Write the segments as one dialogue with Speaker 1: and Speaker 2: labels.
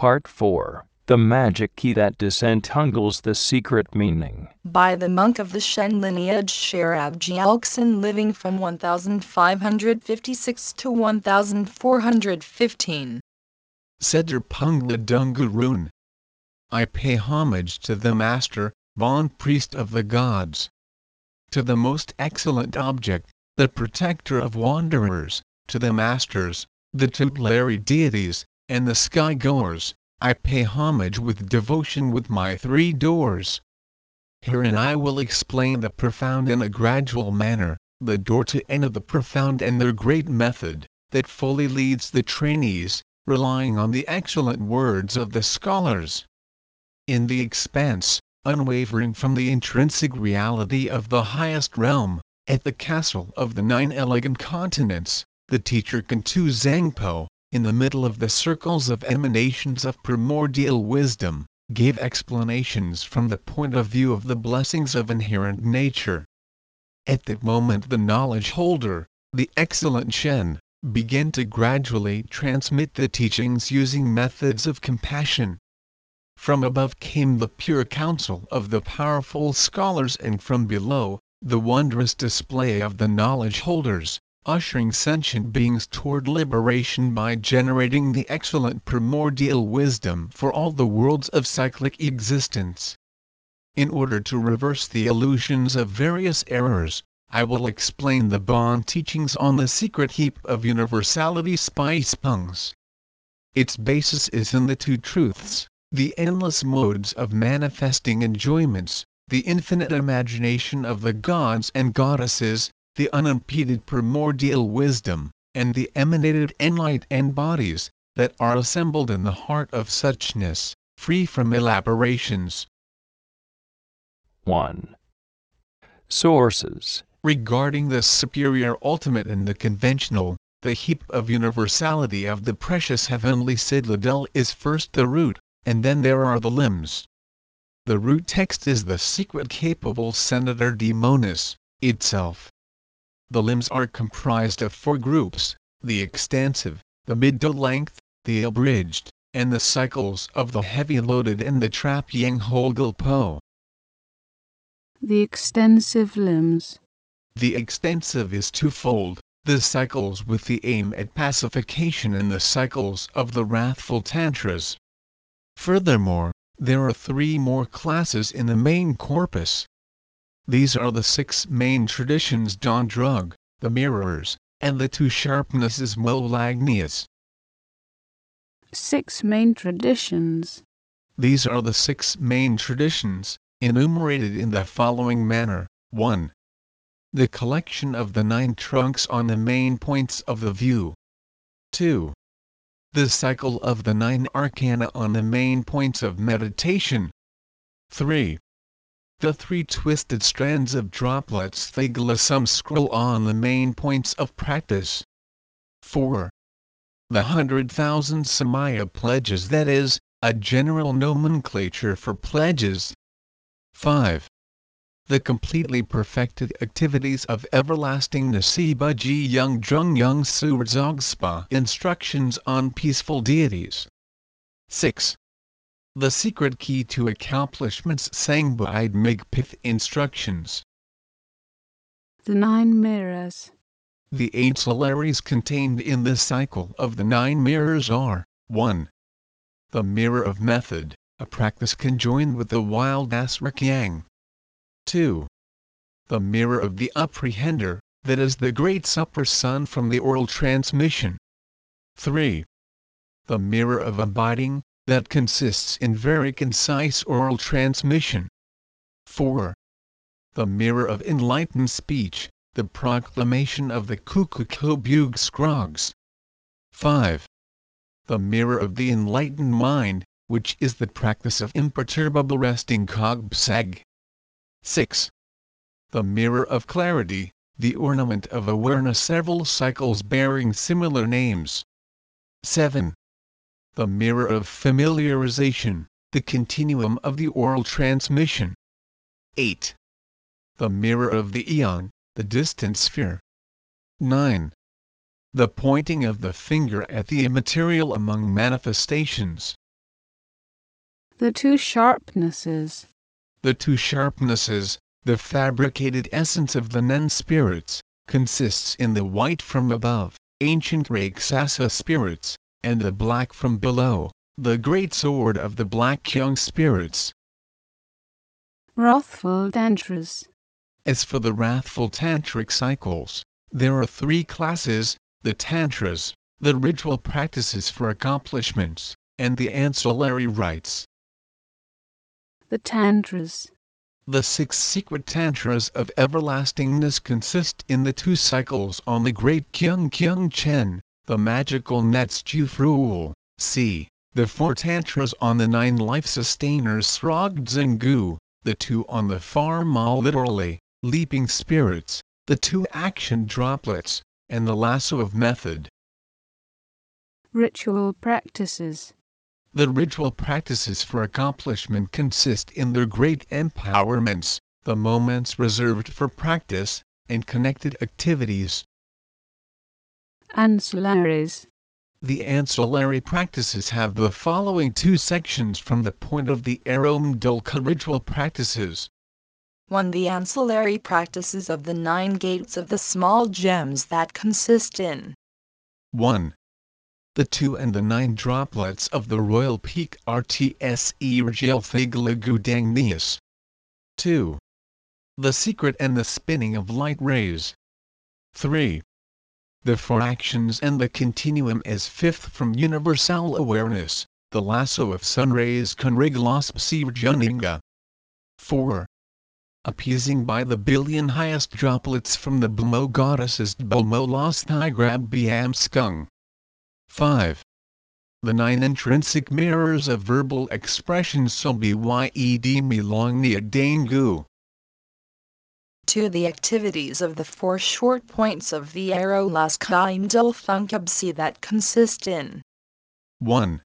Speaker 1: Part 4 The Magic Key That Disentangles the Secret Meaning.
Speaker 2: by the monk of the Shen lineage Sherab Gyaltsen living from 1556 to 1415.
Speaker 3: Seder Pungla Dungarun. I pay homage to the Master, Bon priest of the gods. To the most excellent object, the protector of wanderers, to the masters, the tutelary deities, and the sky goers, I pay homage with devotion with my three doors. Herein I will explain the profound in a gradual manner, the door to enter the profound and their great method, that fully leads the trainees, relying on the excellent words of the scholars. In the expanse, unwavering from the intrinsic reality of the highest realm, at the castle of the nine elegant continents, the teacher can Kuntu Zangpo, in the middle of the circles of emanations of primordial wisdom, gave explanations from the point of view of the blessings of inherent nature. At that moment the knowledge holder, the excellent Shen, began to gradually transmit the teachings using methods of compassion. From above came the pure counsel of the powerful scholars and from below, the wondrous display of the knowledge holders, ushering sentient beings toward liberation by generating the excellent primordial wisdom for all the worlds of cyclic existence. In order to reverse the illusions of various errors, I will explain the Bon teachings on the secret heap of universality spice pungs. Its basis is in the two truths, the endless modes of manifesting enjoyments, the infinite imagination of the gods and goddesses, the unimpeded primordial wisdom, and the emanated enlight and bodies, that are assembled in the heart of suchness, free from elaborations.
Speaker 1: 1. Sources.
Speaker 3: Regarding the superior ultimate and the conventional, the heap of universality of the precious heavenly citadel is first the root, and then there are the limbs. The root text is the secret capable Senator Demonis, itself. The limbs are comprised of four groups, the extensive, the mid-to-length, the abridged, and the cycles of the heavy-loaded and the trap yang hogel po.
Speaker 4: The extensive limbs.
Speaker 3: The extensive is twofold, the cycles with the aim at pacification and the cycles of the wrathful tantras. Furthermore, there are three more classes in the main corpus. These are the six main traditions Don Drug, the mirrors, and the two sharpnesses Molagnius.
Speaker 4: Six main traditions.
Speaker 3: These are the six main traditions, enumerated in the following manner 1. The collection of the nine trunks on the main points of the view. 2. The cycle of the nine arcana on the main points of meditation. 3. The three twisted strands of droplets Thiglasum scroll on the main points of practice. 4. The hundred thousand Samaya pledges that is, a general nomenclature for pledges. 5. The completely perfected activities of everlasting Nasiba Ji Young Jung Young Surzogspha instructions on peaceful deities. 6. The secret key to accomplishments Sangbuide Migpith instructions.
Speaker 4: The nine mirrors.
Speaker 3: The ancillaries contained in this cycle of the nine mirrors are 1. The mirror of method, a practice conjoined with the wild Asrik Yang. 2. The mirror of the apprehender, that is the great supper sun from the oral transmission. 3. The mirror of abiding, that consists in very concise oral transmission. 4. The mirror of enlightened speech, the proclamation of the Kukukobug Scrogs. 5. The mirror of the enlightened mind, which is the practice of imperturbable resting Kogbsag. 6. The mirror of clarity, the ornament of awareness several cycles bearing similar names. 7. The mirror of familiarization, the continuum of the oral transmission. 8. The mirror of the eon, the distant sphere. 9. The pointing of the finger at the immaterial among manifestations.
Speaker 4: The two sharpnesses.
Speaker 3: The two sharpnesses, the fabricated essence of the Nen spirits, consists in the white from above, ancient Raksasa spirits, and the black from below, the great sword of the black young spirits.
Speaker 4: Wrathful tantras.
Speaker 3: As for the wrathful tantric cycles, there are three classes the tantras, the ritual practices for accomplishments, and the ancillary rites.
Speaker 4: The tantras.
Speaker 3: The six secret tantras of everlastingness consist in the two cycles on the great Kyung Kyung Chen, the magical nets Jufruul, c. The four tantras on the nine life sustainers Srog Zengu, the two on the far mal literally, leaping spirits, the two action droplets, and the lasso of method.
Speaker 4: Ritual practices.
Speaker 3: The ritual practices for accomplishment consist in their great empowerments, the moments reserved for practice, and connected activities.
Speaker 4: Ancillaries.
Speaker 3: The ancillary practices have the following two sections from the point of the Arom Dolka ritual practices.
Speaker 2: 1. The ancillary practices of the nine gates of the small gems that consist in
Speaker 3: 1. The two and the nine droplets of the royal peak RTSE Regelthiglagu 2. The secret and the spinning of light rays. 3. The four actions and the continuum as fifth from universal awareness, the lasso of sun rays Conriglos Juninga. 4 appeasing by the billion highest droplets from the Bmo goddesses Biam Skung. 5. The nine intrinsic mirrors of verbal expression Yed Milongnia Dangu.
Speaker 2: 2. The activities of the four short points of the arrow Las Funkabsi that consist in
Speaker 3: 1.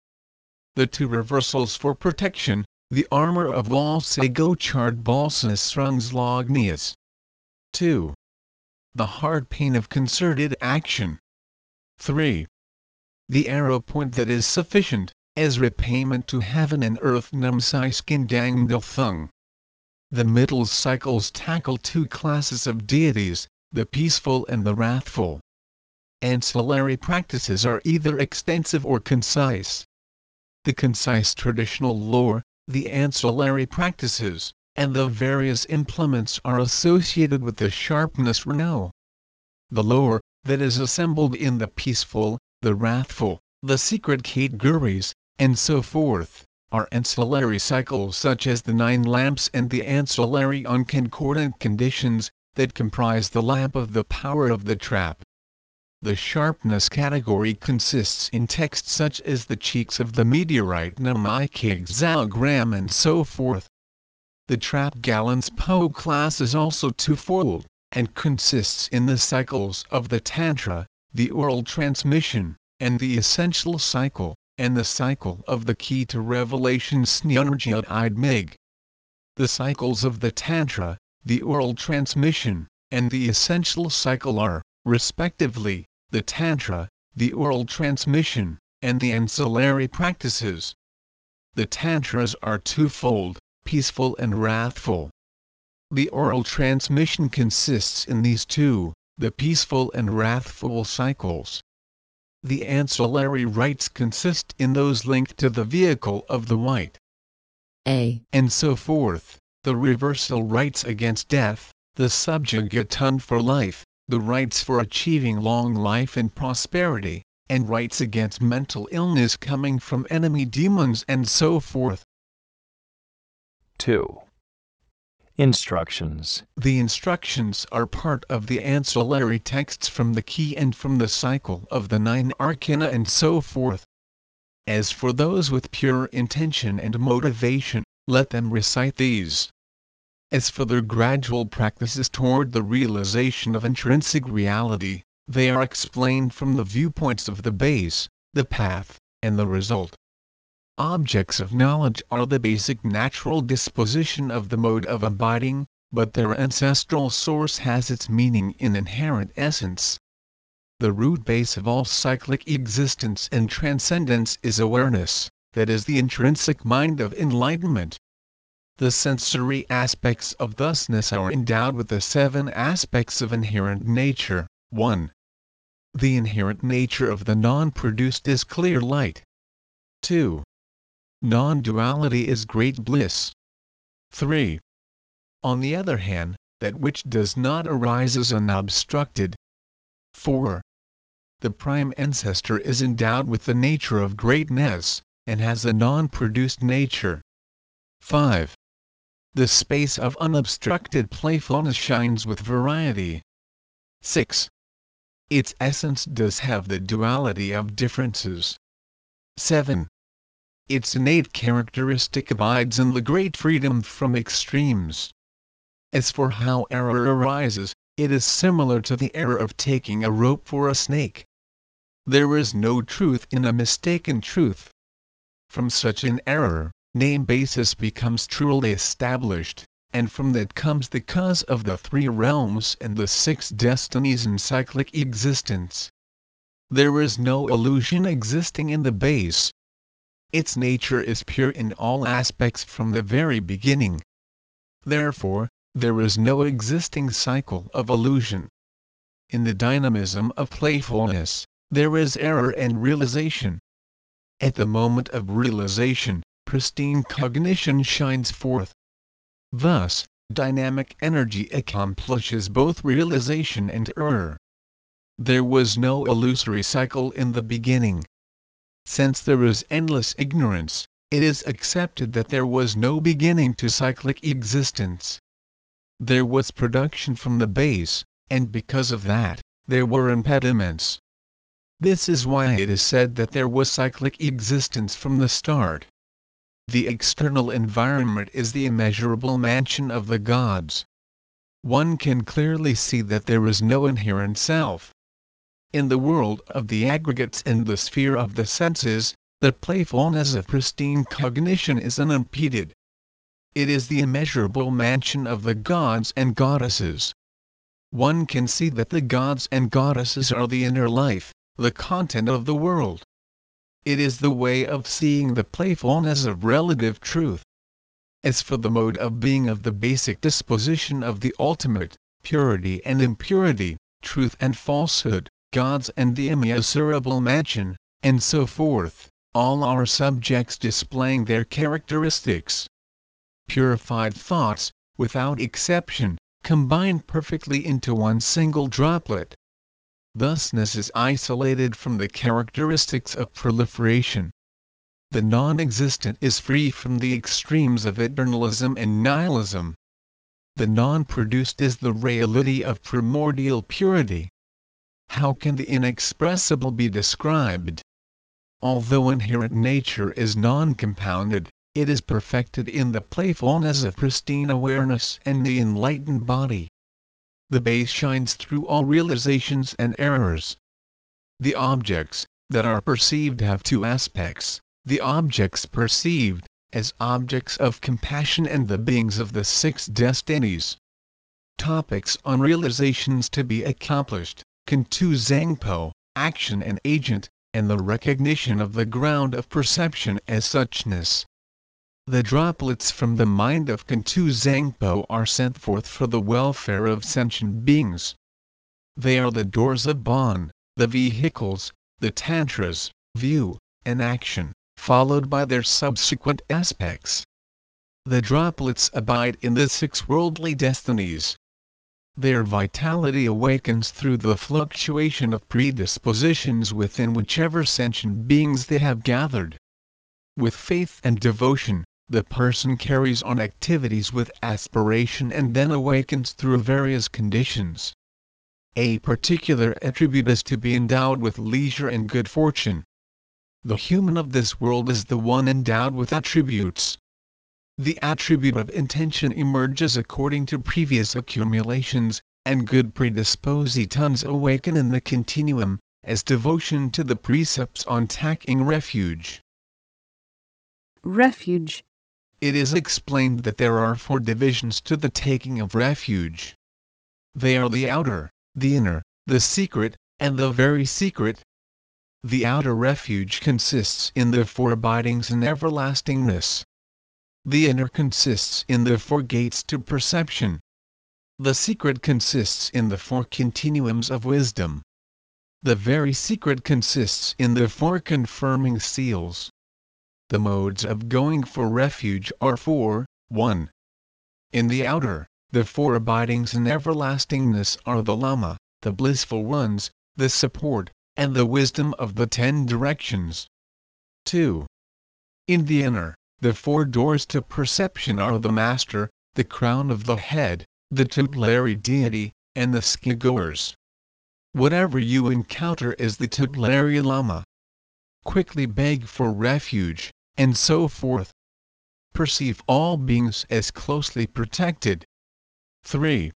Speaker 3: The two reversals for protection, the armor of Valsegochard Balsasrungslognias. 2. The hard pain of concerted action. 3. The arrow point that is sufficient, as repayment to heaven and earth Namsai Skindang Thung. The middle cycles tackle two classes of deities, the peaceful and the wrathful. Ancillary practices are either extensive or concise. The concise traditional lore, the ancillary practices, and the various implements are associated with the sharpness Renault. The lower, that is assembled in the peaceful, the wrathful, the secret categories, and so forth, are ancillary cycles such as the nine lamps and the ancillary unconcordant conditions, that comprise the lamp of the power of the trap. The sharpness category consists in texts such as the cheeks of the meteorite Namikigzalgram and so forth. The trap gallons Po class is also twofold, and consists in the cycles of the Tantra, the oral transmission, and the essential cycle, and the cycle of the key to revelation Snunrjat Idmig. The cycles of the Tantra, the oral transmission, and the essential cycle are, respectively, the Tantra, the oral transmission, and the ancillary practices. The Tantras are twofold, peaceful and wrathful. The oral transmission consists in these two, the peaceful and wrathful cycles. The ancillary rites consist in those linked to the vehicle of the white.
Speaker 5: A.
Speaker 3: And so forth, the reversal rites against death, the subjugaton for life, the rites for achieving long life and prosperity, and rites against mental illness coming from enemy demons and so forth.
Speaker 1: 2. Instructions.
Speaker 3: The instructions are part of the ancillary texts from the key and from the cycle of the nine arcana and so forth. As for those with pure intention and motivation, let them recite these. As for their gradual practices toward the realization of intrinsic reality, they are explained from the viewpoints of the base, the path, and the result. Objects of knowledge are the basic natural disposition of the mode of abiding, but their ancestral source has its meaning in inherent essence. The root base of all cyclic existence and transcendence is awareness, that is the intrinsic mind of enlightenment. The sensory aspects of thusness are endowed with the seven aspects of inherent nature. 1. The inherent nature of the non produced is clear light. 2. Non duality is great bliss. 3. On the other hand, that which does not arise is unobstructed. 4. The prime ancestor is endowed with the nature of greatness, and has a non produced nature. 5. The space of unobstructed playfulness shines with variety. 6 its essence does have the duality of differences. 7. Its innate characteristic abides in the great freedom from extremes. As for how error arises, it is similar to the error of taking a rope for a snake. There is no truth in a mistaken truth. From such an error, name basis becomes truly established and from that comes the cause of the three realms and the six destinies in cyclic existence. There is no illusion existing in the base. Its nature is pure in all aspects from the very beginning. Therefore, there is no existing cycle of illusion. In the dynamism of playfulness, there is error and realization. At the moment of realization, pristine cognition shines forth. Thus, dynamic energy accomplishes both realization and error. There was no illusory cycle in the beginning. Since there is endless ignorance, it is accepted that there was no beginning to cyclic existence. There was production from the base, and because of that, there were impediments. This is why it is said that there was cyclic existence from the start. The external environment is the immeasurable mansion of the gods. One can clearly see that there is no inherent self. In the world of the aggregates and the sphere of the senses, the playfulness of pristine cognition is unimpeded. It is the immeasurable mansion of the gods and goddesses. One can see that the gods and goddesses are the inner life, the content of the world. It is the way of seeing the playfulness of relative truth. As for the mode of being of the basic disposition of the ultimate, purity and impurity, truth and falsehood, gods and the immeasurable mansion, and so forth, all are subjects displaying their characteristics. Purified thoughts, without exception, combine perfectly into one single droplet, Thusness is isolated from the characteristics of proliferation. The non-existent is free from the extremes of eternalism and nihilism. The non-produced is the reality of primordial purity. How can the inexpressible be described? Although inherent nature is non-compounded, it is perfected in the playfulness of pristine awareness and the enlightened body the base shines through all realizations and errors. The objects that are perceived have two aspects the objects perceived, as objects of compassion, and the beings of the six destinies. Topics on realizations to be accomplished, Kuntu Zangpo, action and agent, and the recognition of the ground of perception as suchness. The droplets from the mind of Kuntu Zangpo are sent forth for the welfare of sentient beings. They are the doors of Bon, the vehicles, the tantras, view, and action, followed by their subsequent aspects. The droplets abide in the six worldly destinies. Their vitality awakens through the fluctuation of predispositions within whichever sentient beings they have gathered. With faith and devotion, the person carries on activities with aspiration and then awakens through various conditions. A particular attribute is to be endowed with leisure and good fortune. The human of this world is the one endowed with attributes. The attribute of intention emerges according to previous accumulations, and good predispositions awaken in the continuum, as devotion to the precepts on taking refuge.
Speaker 4: Refuge
Speaker 3: it is explained that there are four divisions to the taking of refuge. They are the outer, the inner, the secret, and the very secret. The outer refuge consists in the four abidings in everlastingness. The inner consists in the four gates to perception. The secret consists in the four continuums of wisdom. The very secret consists in the four confirming seals. The modes of going for refuge are four 1. In the outer, the four abidings in everlastingness are the Lama, the blissful ones, the support, and the wisdom of the ten directions. 2. In the inner, the four doors to perception are the Master, the crown of the head, the tutelary deity, and the sky goers. Whatever you encounter is the tutelary Lama. Quickly beg for refuge, and so forth. Perceive all beings as closely protected. 3.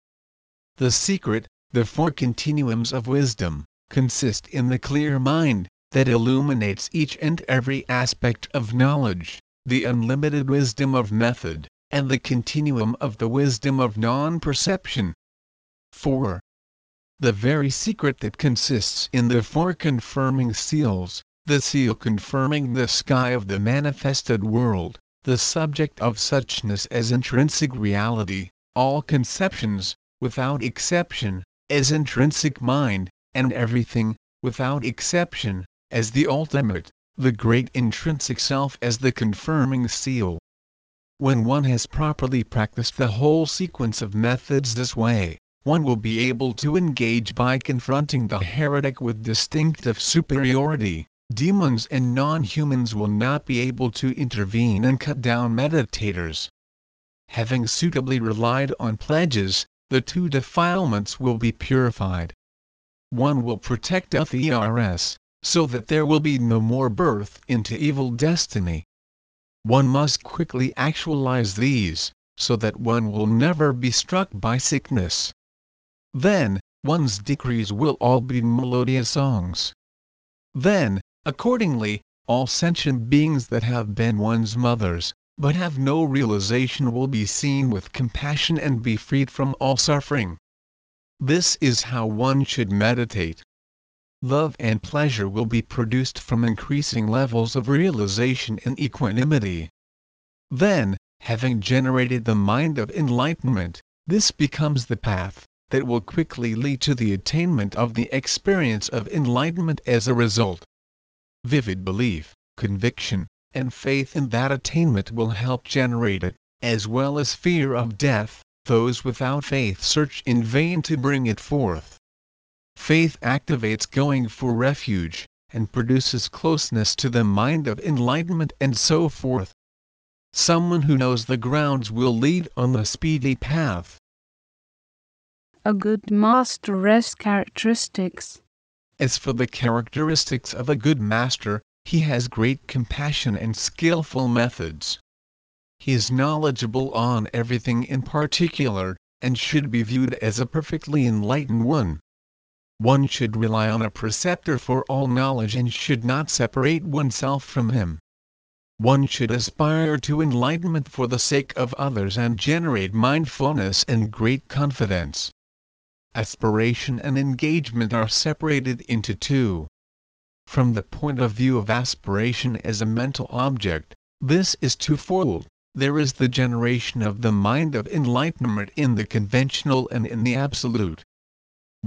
Speaker 3: The secret, the four continuums of wisdom, consist in the clear mind that illuminates each and every aspect of knowledge, the unlimited wisdom of method, and the continuum of the wisdom of non perception. 4 the very secret that consists in the four confirming seals, the seal confirming the sky of the manifested world, the subject of suchness as intrinsic reality, all conceptions, without exception, as intrinsic mind, and everything, without exception, as the ultimate, the great intrinsic self as the confirming seal. When one has properly practiced the whole sequence of methods this way, one will be able to engage by confronting the heretic with distinctive superiority. Demons and non humans will not be able to intervene and cut down meditators. Having suitably relied on pledges, the two defilements will be purified. One will protect others, so that there will be no more birth into evil destiny. One must quickly actualize these, so that one will never be struck by sickness. Then, one's decrees will all be melodious songs. Then, accordingly, all sentient beings that have been one's mothers, but have no realization will be seen with compassion and be freed from all suffering. This is how one should meditate. Love and pleasure will be produced from increasing levels of realization and equanimity. Then, having generated the mind of enlightenment, this becomes the path that will quickly lead to the attainment of the experience of enlightenment as a result. Vivid belief, conviction, and faith in that attainment will help generate it, as well as fear of death. Those without faith search in vain to bring it forth. Faith activates going for refuge, and produces closeness to the mind of enlightenment and so forth. Someone who knows the grounds will lead on the speedy path.
Speaker 4: A good master has characteristics.
Speaker 3: As for the characteristics of a good master, he has great compassion and skillful methods. He is knowledgeable on everything in particular, and should be viewed as a perfectly enlightened one. One should rely on a preceptor for all knowledge and should not separate oneself from him. One should aspire to enlightenment for the sake of others and generate mindfulness and great confidence aspiration and engagement are separated into two. From the point of view of aspiration as a mental object, this is twofold. There is the generation of the mind of enlightenment in the conventional and in the absolute.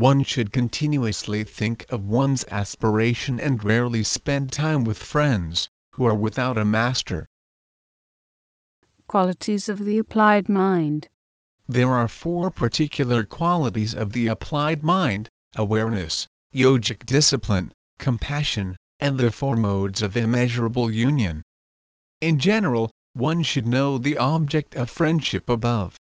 Speaker 3: One should continuously think of one's aspiration and rarely spend time with friends who are without a master.
Speaker 4: Qualities of the applied mind.
Speaker 3: There are four particular qualities of the applied mind awareness, yogic discipline, compassion, and the four modes of immeasurable union. In general, one should know the object of friendship above.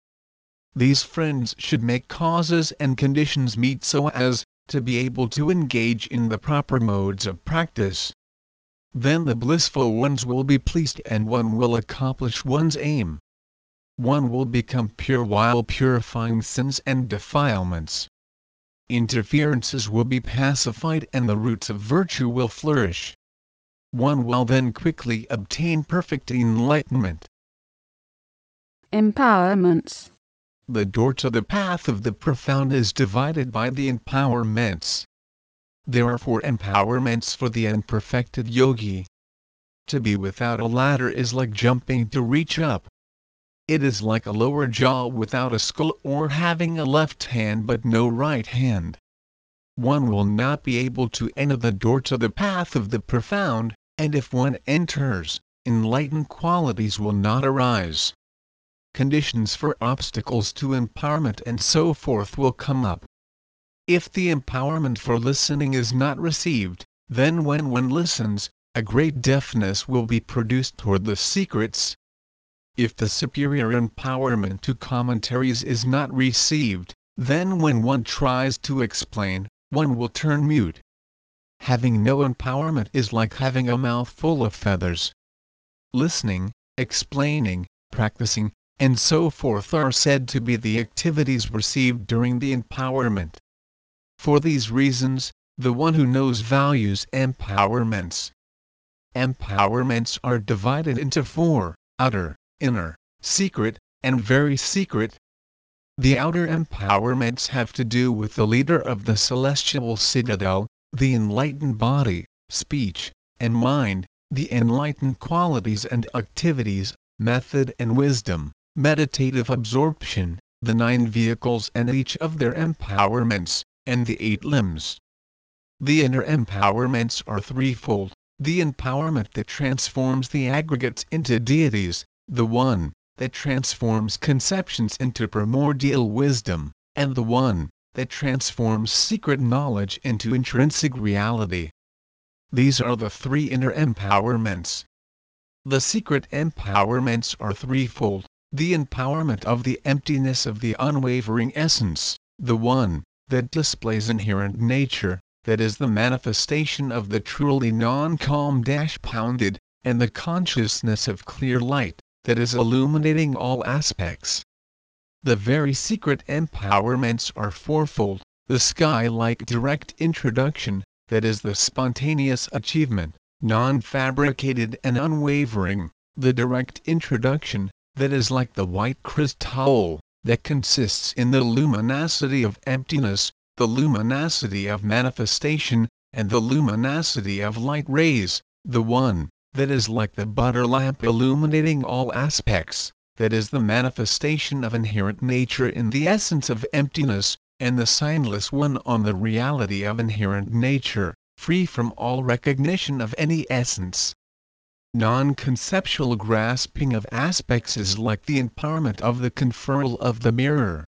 Speaker 3: These friends should make causes and conditions meet so as to be able to engage in the proper modes of practice. Then the blissful ones will be pleased and one will accomplish one's aim one will become pure while purifying sins and defilements. Interferences will be pacified and the roots of virtue will flourish. One will then quickly obtain perfect enlightenment.
Speaker 4: Empowerments.
Speaker 3: The door to the path of the profound is divided by the empowerments. There are four empowerments for the unperfected yogi. To be without a ladder is like jumping to reach up. It is like a lower jaw without a skull or having a left hand but no right hand. One will not be able to enter the door to the path of the profound, and if one enters, enlightened qualities will not arise. Conditions for obstacles to empowerment and so forth will come up. If the empowerment for listening is not received, then when one listens, a great deafness will be produced toward the secrets. If the superior empowerment to commentaries is not received, then when one tries to explain, one will turn mute. Having no empowerment is like having a mouth full of feathers. Listening, explaining, practicing, and so forth are said to be the activities received during the empowerment. For these reasons, the one who knows values empowerments. Empowerments are divided into four outer, inner, secret, and very secret. The outer empowerments have to do with the leader of the celestial citadel, the enlightened body, speech, and mind, the enlightened qualities and activities, method and wisdom, meditative absorption, the nine vehicles and each of their empowerments, and the eight limbs. The inner empowerments are threefold the empowerment that transforms the aggregates into deities, the one that transforms conceptions into primordial wisdom, and the one that transforms secret knowledge into intrinsic reality. These are the three inner empowerments. The secret empowerments are threefold the empowerment of the emptiness of the unwavering essence, the one that displays inherent nature, that is the manifestation of the truly non-compounded, and the consciousness of clear light, that is illuminating all aspects. The very secret empowerments are fourfold, the sky-like direct introduction, that is the spontaneous achievement, non-fabricated and unwavering, the direct introduction, that is like the white crystal, that consists in the luminosity of emptiness, the luminosity of manifestation, and the luminosity of light rays, the one that is like the butter lamp illuminating all aspects, that is the manifestation of inherent nature in the essence of emptiness, and the signless one on the reality of inherent nature, free from all recognition of any essence non-conceptual grasping of aspects is like the empowerment of the conferral of the mirror.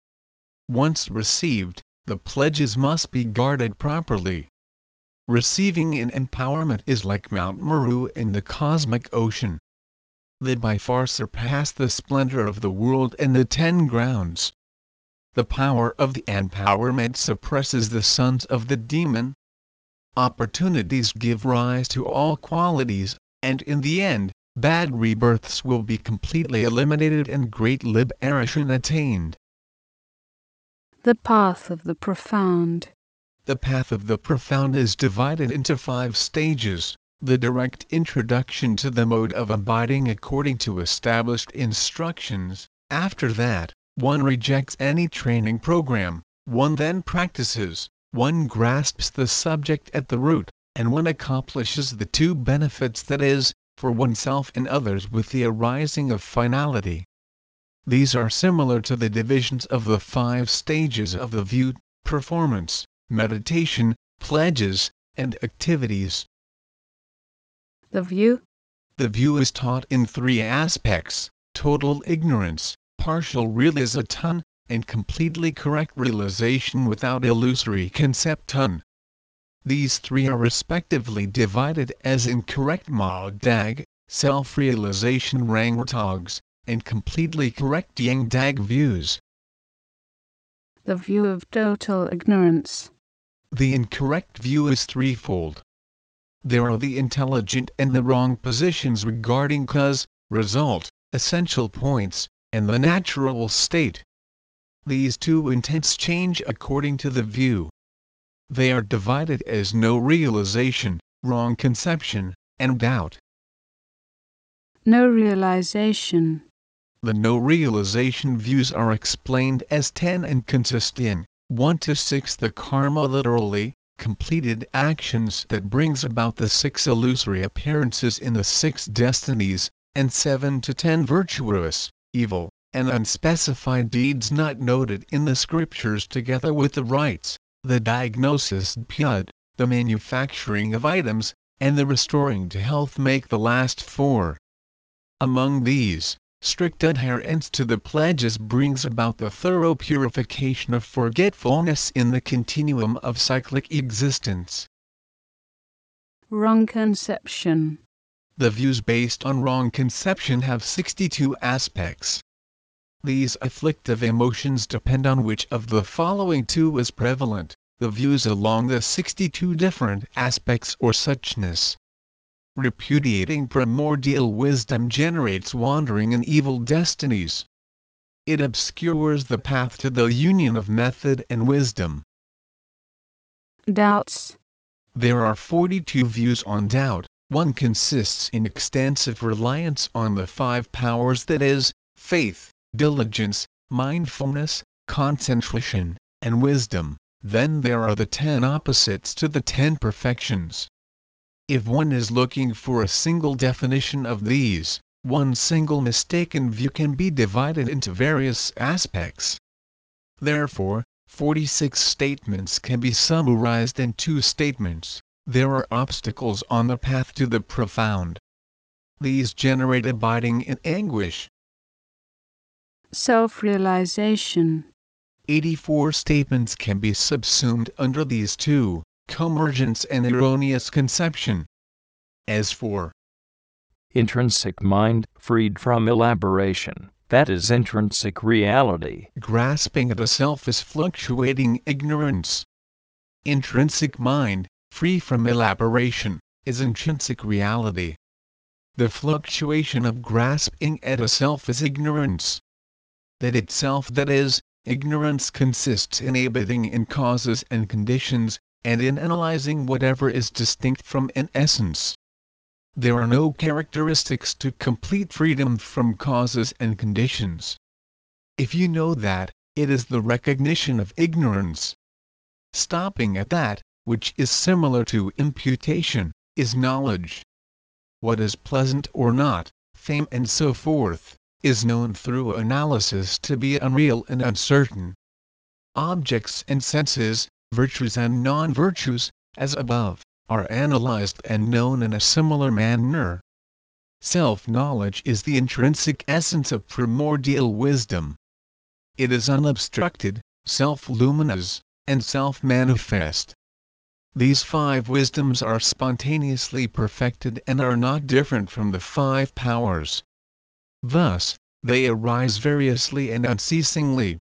Speaker 3: Once received, the pledges must be guarded properly. Receiving an empowerment is like Mount Meru in the cosmic ocean. They by far surpass the splendor of the world and the ten grounds. The power of the empowerment suppresses the sons of the demon. Opportunities give rise to all qualities and in the end, bad rebirths will be completely eliminated and great liberation attained.
Speaker 4: The path of the profound.
Speaker 3: The path of the profound is divided into five stages. The direct introduction to the mode of abiding according to established instructions. After that, one rejects any training program, one then practices, one grasps the subject at the root, and one accomplishes the two benefits that is, for oneself and others with the arising of finality. These are similar to the divisions of the five stages of the view, performance, meditation, pledges, and activities.
Speaker 4: The view?
Speaker 3: The view is taught in three aspects total ignorance, partial realization, and completely correct realization without illusory conception. These three are respectively divided as incorrect Mao Dag, self-realization Rangtogs, and completely correct Yang Dag views.
Speaker 4: The view of total ignorance.
Speaker 3: The incorrect view is threefold. There are the intelligent and the wrong positions regarding cause, result, essential points, and the natural state. These two intents change according to the view. They are divided as no realization, wrong conception, and doubt.
Speaker 4: No realization.
Speaker 3: The no realization views are explained as 10 and consist in 1 to 6 the karma literally, completed actions that brings about the six illusory appearances in the six destinies, and seven to ten virtuous, evil, and unspecified deeds not noted in the scriptures together with the rites, the diagnosis pud, the manufacturing of items, and the restoring to health make the last four. Among these, strict adherence to the pledges brings about the thorough purification of forgetfulness in the continuum of cyclic existence.
Speaker 4: Wrong conception.
Speaker 3: The views based on wrong conception have 62 aspects. These afflictive emotions depend on which of the following two is prevalent the views along the 62 different aspects or suchness. Repudiating primordial wisdom generates wandering and evil destinies. It obscures the path to the union of method and wisdom.
Speaker 4: Doubts.
Speaker 3: There are 42 views on doubt. One consists in extensive reliance on the five powers that is, faith, diligence, mindfulness, concentration, and wisdom. Then there are the ten opposites to the ten perfections. If one is looking for a single definition of these, one single mistaken view can be divided into various aspects. Therefore, 46 statements can be summarized in two statements. There are obstacles on the path to the profound. These generate abiding in anguish.
Speaker 4: Self realization.
Speaker 3: 84 statements can be subsumed under these two convergence and erroneous conception. As for
Speaker 1: intrinsic mind, freed from elaboration, that is intrinsic reality.
Speaker 3: Grasping at a self is fluctuating ignorance. Intrinsic mind, free from elaboration, is intrinsic reality. The fluctuation of grasping at a self is ignorance. That itself that is, Ignorance consists in abiding in causes and conditions, and in analyzing whatever is distinct from an essence. There are no characteristics to complete freedom from causes and conditions. If you know that, it is the recognition of ignorance. Stopping at that, which is similar to imputation, is knowledge. What is pleasant or not, fame and so forth, is known through analysis to be unreal and uncertain. Objects and senses, virtues and non-virtues, as above, are analyzed and known in a similar manner. Self-knowledge is the intrinsic essence of primordial wisdom. It is unobstructed, self-luminous, and self-manifest. These five wisdoms are spontaneously perfected and are not different from the five powers. Thus, they arise variously and unceasingly.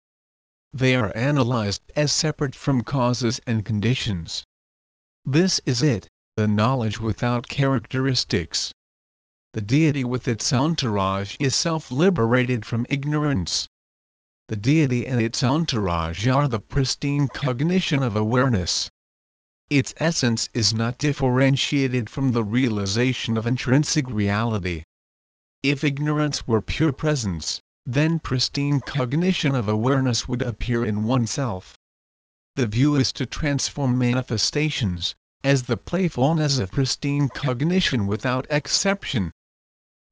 Speaker 3: They are analyzed as separate from causes and conditions. This is it, the knowledge without characteristics. The deity with its entourage is self-liberated from ignorance. The deity and its entourage are the pristine cognition of awareness. Its essence is not differentiated from the realization of intrinsic reality. If ignorance were pure presence, then pristine cognition of awareness would appear in oneself. The view is to transform manifestations, as the playfulness of pristine cognition without exception.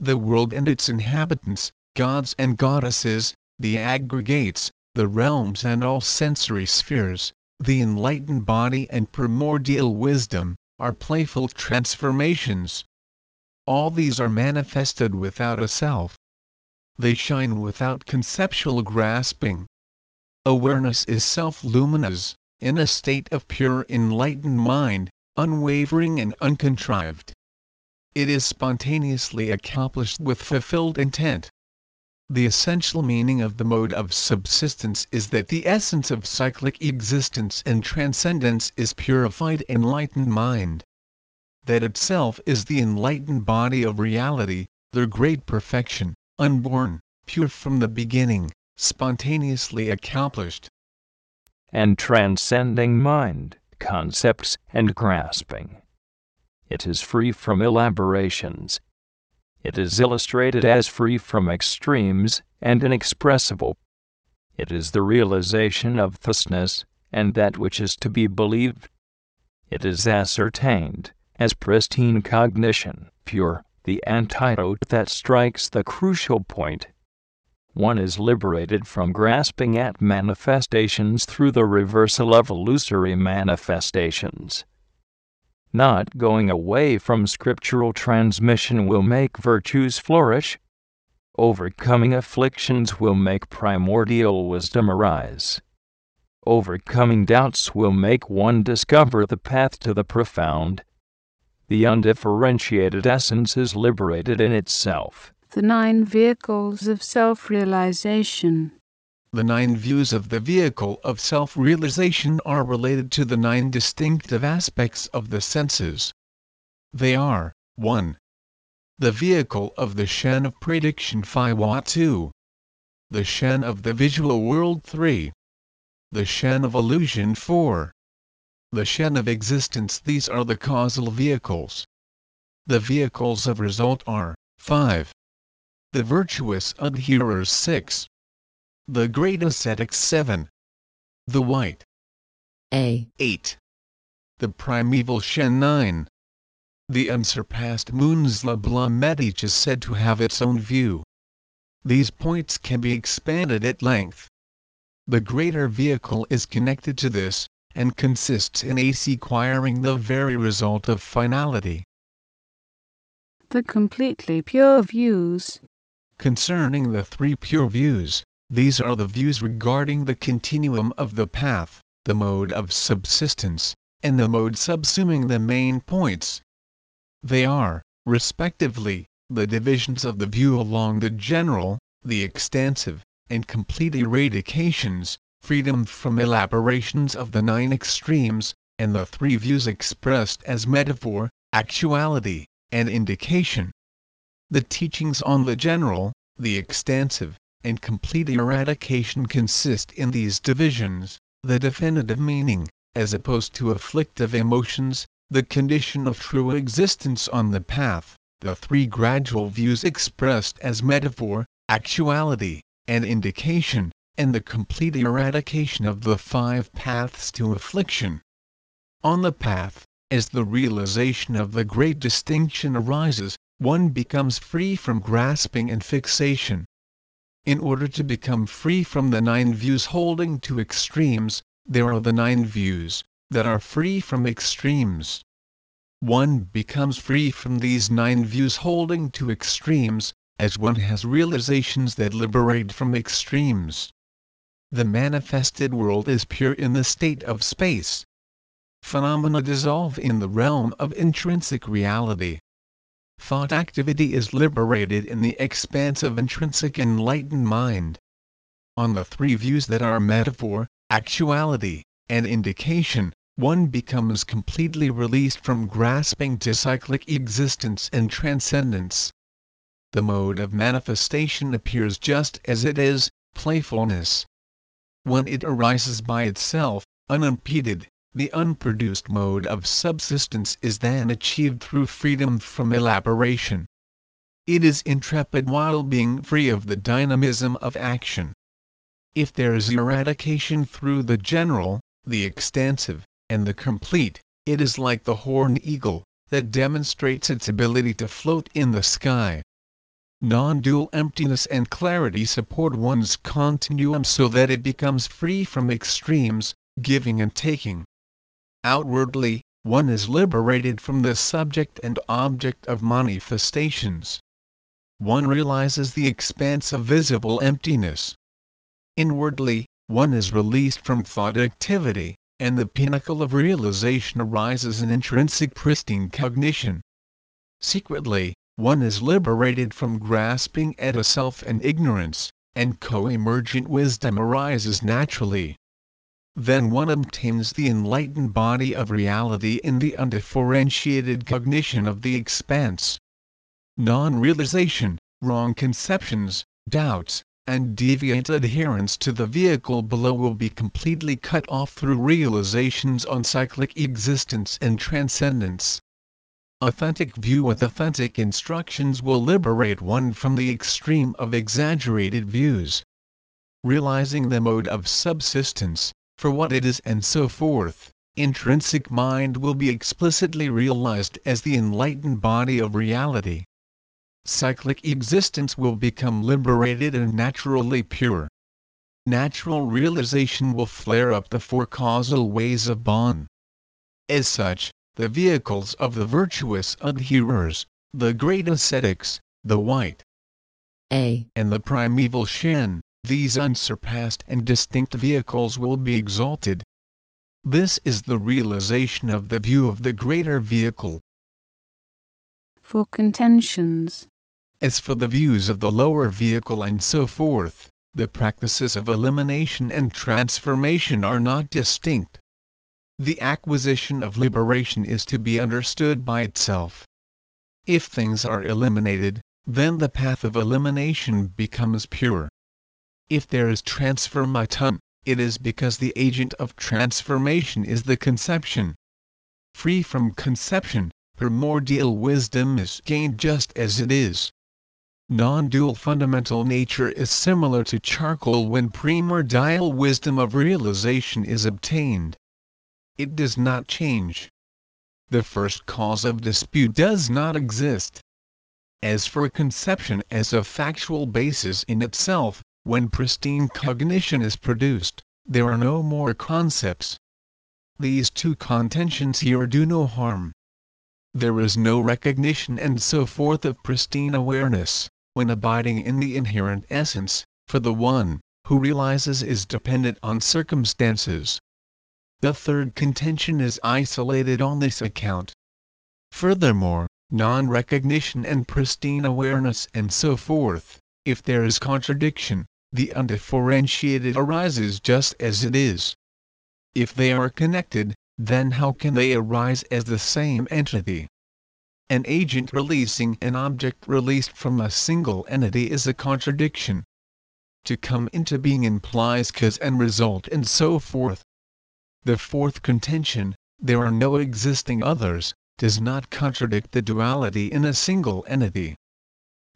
Speaker 3: The world and its inhabitants, gods and goddesses, the aggregates, the realms and all sensory spheres, the enlightened body and primordial wisdom, are playful transformations, all these are manifested without a self. They shine without conceptual grasping. Awareness is self-luminous, in a state of pure enlightened mind, unwavering and uncontrived. It is spontaneously accomplished with fulfilled intent. The essential meaning of the mode of subsistence is that the essence of cyclic existence and transcendence is purified enlightened mind that itself is the enlightened body of reality, the great perfection, unborn, pure from the beginning, spontaneously accomplished.
Speaker 1: And transcending mind, concepts, and grasping. It is free from elaborations. It is illustrated as free from extremes and inexpressible. It is the realization of thusness, and that which is to be believed It is ascertained as pristine cognition, pure, the antidote that strikes the crucial point. One is liberated from grasping at manifestations through the reversal of illusory manifestations. Not going away from scriptural transmission will make virtues flourish. Overcoming afflictions will make primordial wisdom arise. Overcoming doubts will make one discover the path to the profound. The undifferentiated essence is liberated in itself.
Speaker 4: The nine vehicles of self realization.
Speaker 3: The nine views of the vehicle of self realization are related to the nine distinctive aspects of the senses. They are 1. The vehicle of the Shen of prediction Phi Wa 2. The Shen of the visual world 3. The Shen of illusion 4 the Shen of existence these are the causal vehicles. The vehicles of result are 5. The virtuous adherers 6. The great ascetics 7. The white
Speaker 5: A
Speaker 3: 8. The primeval Shen 9. The unsurpassed Moon's Bla Medich is said to have its own view. These points can be expanded at length. The greater vehicle is connected to this, and consists in acquiring the very result of finality.
Speaker 4: The completely pure views.
Speaker 3: Concerning the three pure views, these are the views regarding the continuum of the path, the mode of subsistence, and the mode subsuming the main points. They are, respectively, the divisions of the view along the general, the extensive, and complete eradications, freedom from elaborations of the nine extremes, and the three views expressed as metaphor, actuality, and indication. The teachings on the general, the extensive, and complete eradication consist in these divisions, the definitive meaning, as opposed to afflictive emotions, the condition of true existence on the path, the three gradual views expressed as metaphor, actuality, and indication, and the complete eradication of the five paths to affliction. On the path, as the realization of the great distinction arises, one becomes free from grasping and fixation. In order to become free from the nine views holding to extremes, there are the nine views that are free from extremes. One becomes free from these nine views holding to extremes, as one has realizations that liberate from extremes the manifested world is pure in the state of space. Phenomena dissolve in the realm of intrinsic reality. Thought activity is liberated in the expanse of intrinsic enlightened mind. On the three views that are metaphor, actuality, and indication, one becomes completely released from grasping to cyclic existence and transcendence. The mode of manifestation appears just as it is, playfulness when it arises by itself, unimpeded, the unproduced mode of subsistence is then achieved through freedom from elaboration. It is intrepid while being free of the dynamism of action. If there is eradication through the general, the extensive, and the complete, it is like the horned eagle, that demonstrates its ability to float in the sky non-dual emptiness and clarity support one's continuum so that it becomes free from extremes, giving and taking. Outwardly, one is liberated from the subject and object of manifestations. One realizes the expanse of visible emptiness. Inwardly, one is released from thought activity, and the pinnacle of realization arises in intrinsic pristine cognition. Secretly, one is liberated from grasping at a self and ignorance, and co-emergent wisdom arises naturally. Then one obtains the enlightened body of reality in the undifferentiated cognition of the expanse. Non-realization, wrong conceptions, doubts, and deviant adherence to the vehicle below will be completely cut off through realizations on cyclic existence and transcendence. Authentic view with authentic instructions will liberate one from the extreme of exaggerated views. Realizing the mode of subsistence, for what it is and so forth, intrinsic mind will be explicitly realized as the enlightened body of reality. Cyclic existence will become liberated and naturally pure. Natural realization will flare up the four causal ways of Bon. As such, the vehicles of the virtuous adherers, the great ascetics, the white
Speaker 5: A.
Speaker 3: and the primeval Shen, these unsurpassed and distinct vehicles will be exalted. This is the realization of the view of the greater vehicle.
Speaker 4: for contentions,
Speaker 3: As for the views of the lower vehicle and so forth, the practices of elimination and transformation are not distinct. The acquisition of liberation is to be understood by itself. If things are eliminated, then the path of elimination becomes pure. If there is transformatum, it is because the agent of transformation is the conception. Free from conception, primordial wisdom is gained just as it is. Non-dual fundamental nature is similar to charcoal when primordial wisdom of realization is obtained. It does not change. The first cause of dispute does not exist. As for a conception as a factual basis in itself, when pristine cognition is produced, there are no more concepts. These two contentions here do no harm. There is no recognition and so forth of pristine awareness, when abiding in the inherent essence, for the one who realizes is dependent on circumstances. The third contention is isolated on this account. Furthermore, non recognition and pristine awareness and so forth, if there is contradiction, the undifferentiated arises just as it is. If they are connected, then how can they arise as the same entity? An agent releasing an object released from a single entity is a contradiction. To come into being implies cause and result and so forth. The fourth contention, there are no existing others, does not contradict the duality in a single entity.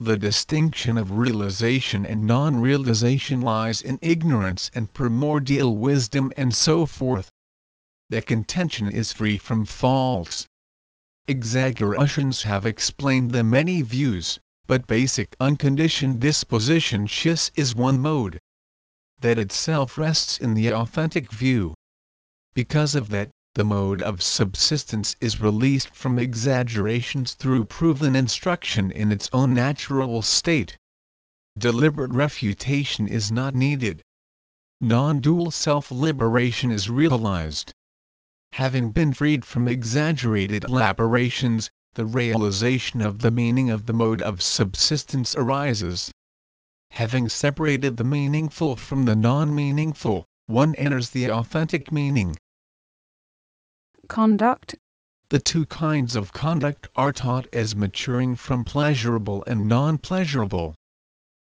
Speaker 3: The distinction of realization and non-realization lies in ignorance and primordial wisdom and so forth. The contention is free from faults. Exaggerations have explained the many views, but basic unconditioned disposition shis is one mode. That itself rests in the authentic view. Because of that, the mode of subsistence is released from exaggerations through proven instruction in its own natural state. Deliberate refutation is not needed. Non-dual self-liberation is realized. Having been freed from exaggerated elaborations, the realization of the meaning of the mode of subsistence arises. Having separated the meaningful from the non-meaningful, one enters the authentic meaning.
Speaker 4: Conduct,
Speaker 3: The two kinds of conduct are taught as maturing from pleasurable and non-pleasurable.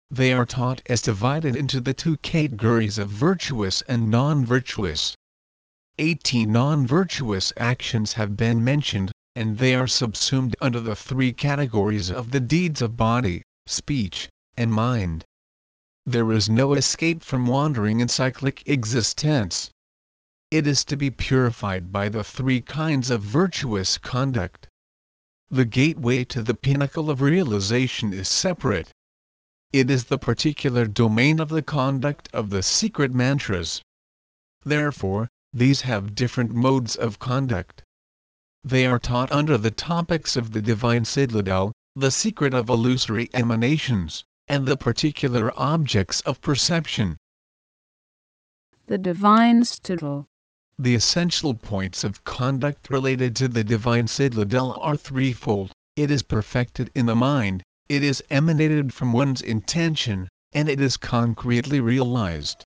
Speaker 3: They are taught as divided into the two categories of virtuous and non-virtuous. Eighteen non-virtuous actions have been mentioned, and they are subsumed under the three categories of the deeds of body, speech, and mind. There is no escape from wandering in cyclic existence. It is to be purified by the three kinds of virtuous conduct. The gateway to the pinnacle of realization is separate. It is the particular domain of the conduct of the secret mantras. Therefore, these have different modes of conduct. They are taught under the topics of the divine citadel, the secret of illusory emanations, and the particular objects of perception.
Speaker 4: the divine citadel,
Speaker 3: The essential points of conduct related to the divine citadel are threefold it is perfected in the mind, it is emanated from one's intention, and it is concretely realized.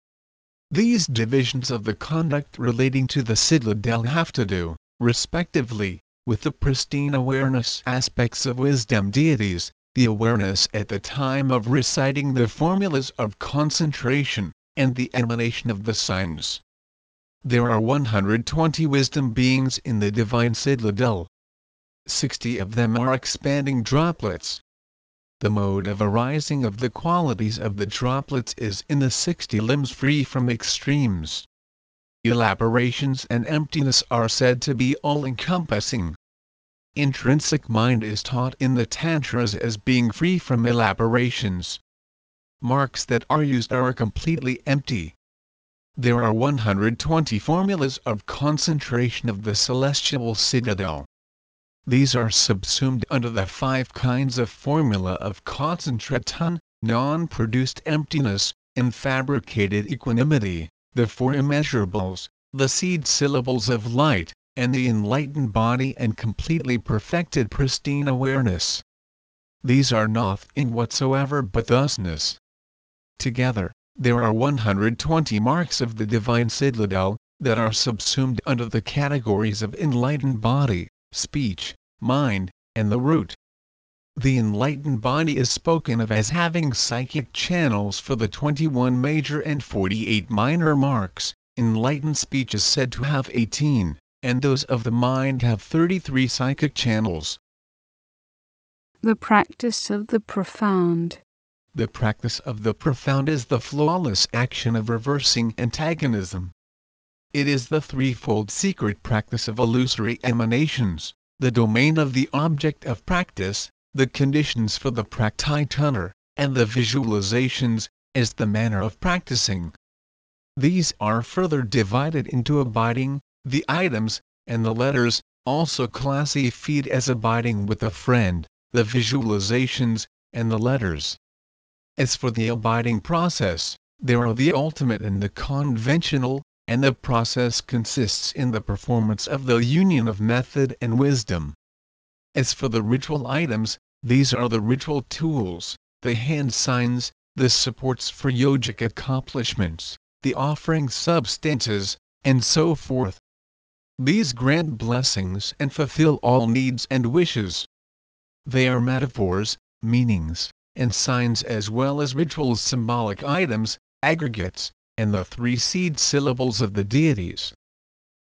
Speaker 3: These divisions of the conduct relating to the citadel have to do, respectively, with the pristine awareness aspects of wisdom deities, the awareness at the time of reciting the formulas of concentration, and the emanation of the signs. There are 120 wisdom beings in the divine citadel. 60 of them are expanding droplets. The mode of arising of the qualities of the droplets is in the 60 limbs free from extremes. elaborations and emptiness are said to be all-encompassing. Intrinsic mind is taught in the Tantras as being free from elaborations. Marks that are used are completely empty. There are 120 formulas of concentration of the celestial citadel. These are subsumed under the five kinds of formula of concentraton, non-produced emptiness, and fabricated equanimity, the four immeasurables, the seed syllables of light, and the enlightened body and completely perfected pristine awareness. These are nothing whatsoever but thusness. Together, there are 120 marks of the divine citadel, that are subsumed under the categories of enlightened body, speech, mind, and the root. The enlightened body is spoken of as having psychic channels for the 21 major and 48 minor marks, enlightened speech is said to have 18, and those of the mind have 33 psychic channels.
Speaker 4: The practice of the profound.
Speaker 3: The practice of the profound is the flawless action of reversing antagonism. It is the threefold secret practice of illusory emanations, the domain of the object of practice, the conditions for the practitioner, and the visualizations, as the manner of practicing. These are further divided into abiding, the items, and the letters, also classified as abiding with a friend, the visualizations, and the letters. As for the abiding process, there are the ultimate and the conventional, and the process consists in the performance of the union of method and wisdom. As for the ritual items, these are the ritual tools, the hand signs, the supports for yogic accomplishments, the offering substances, and so forth. These grant blessings and fulfill all needs and wishes. They are metaphors, meanings, and signs as well as rituals symbolic items, aggregates, and the three seed syllables of the deities.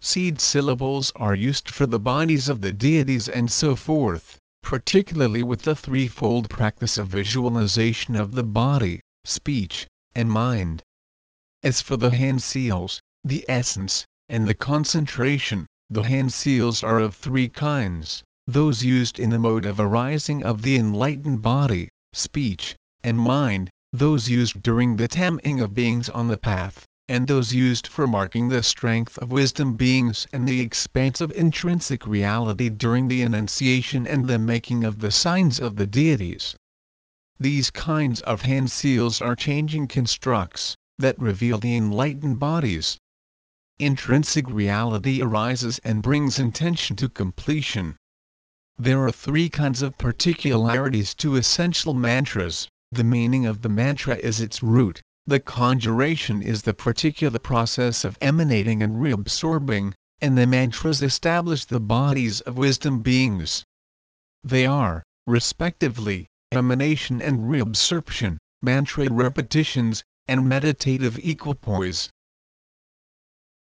Speaker 3: Seed syllables are used for the bodies of the deities and so forth, particularly with the threefold practice of visualization of the body, speech, and mind. As for the hand seals, the essence, and the concentration, the hand seals are of three kinds, those used in the mode of arising of the enlightened body, speech, and mind, those used during the taming of beings on the path, and those used for marking the strength of wisdom beings and the expanse of intrinsic reality during the enunciation and the making of the signs of the deities. These kinds of hand seals are changing constructs that reveal the enlightened bodies. Intrinsic reality arises and brings intention to completion. There are three kinds of particularities to essential mantras. The meaning of the mantra is its root. The conjuration is the particular process of emanating and reabsorbing, and the mantras establish the bodies of wisdom beings. They are, respectively, emanation and reabsorption, mantra repetitions, and meditative equipoise.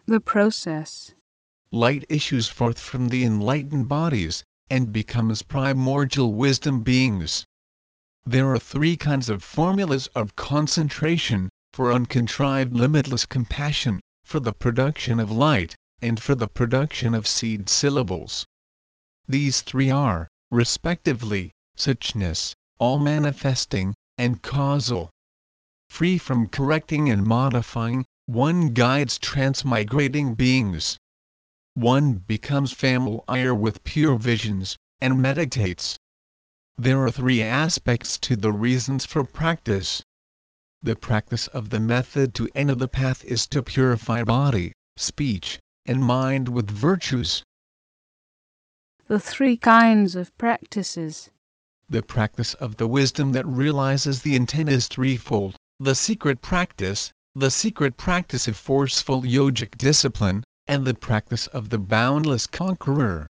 Speaker 4: The process.
Speaker 3: Light issues forth from the enlightened bodies, and becomes primordial wisdom beings. There are three kinds of formulas of concentration for uncontrived limitless compassion, for the production of light, and for the production of seed syllables. These three are, respectively, suchness, all manifesting, and causal. Free from correcting and modifying, one guides transmigrating beings one becomes familiar with pure visions, and meditates. There are three aspects to the reasons for practice. The practice of the method to enter the path is to purify body, speech, and mind with virtues.
Speaker 4: The three kinds of practices.
Speaker 3: The practice of the wisdom that realizes the intent is threefold the secret practice, the secret practice of forceful yogic discipline, and the practice of the boundless conqueror.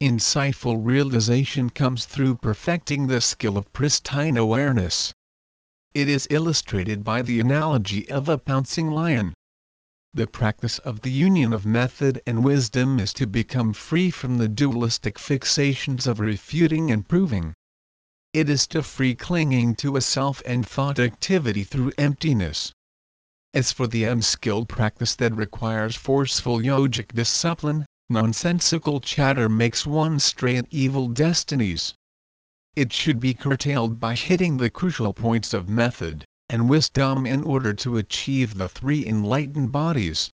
Speaker 3: Insightful realization comes through perfecting the skill of pristine awareness. It is illustrated by the analogy of a pouncing lion. The practice of the union of method and wisdom is to become free from the dualistic fixations of refuting and proving. It is to free clinging to a self and thought activity through emptiness. As for the unskilled practice that requires forceful yogic discipline, nonsensical chatter makes one stray in evil destinies. It should be curtailed by hitting the crucial points of method and wisdom in order to achieve the three enlightened bodies.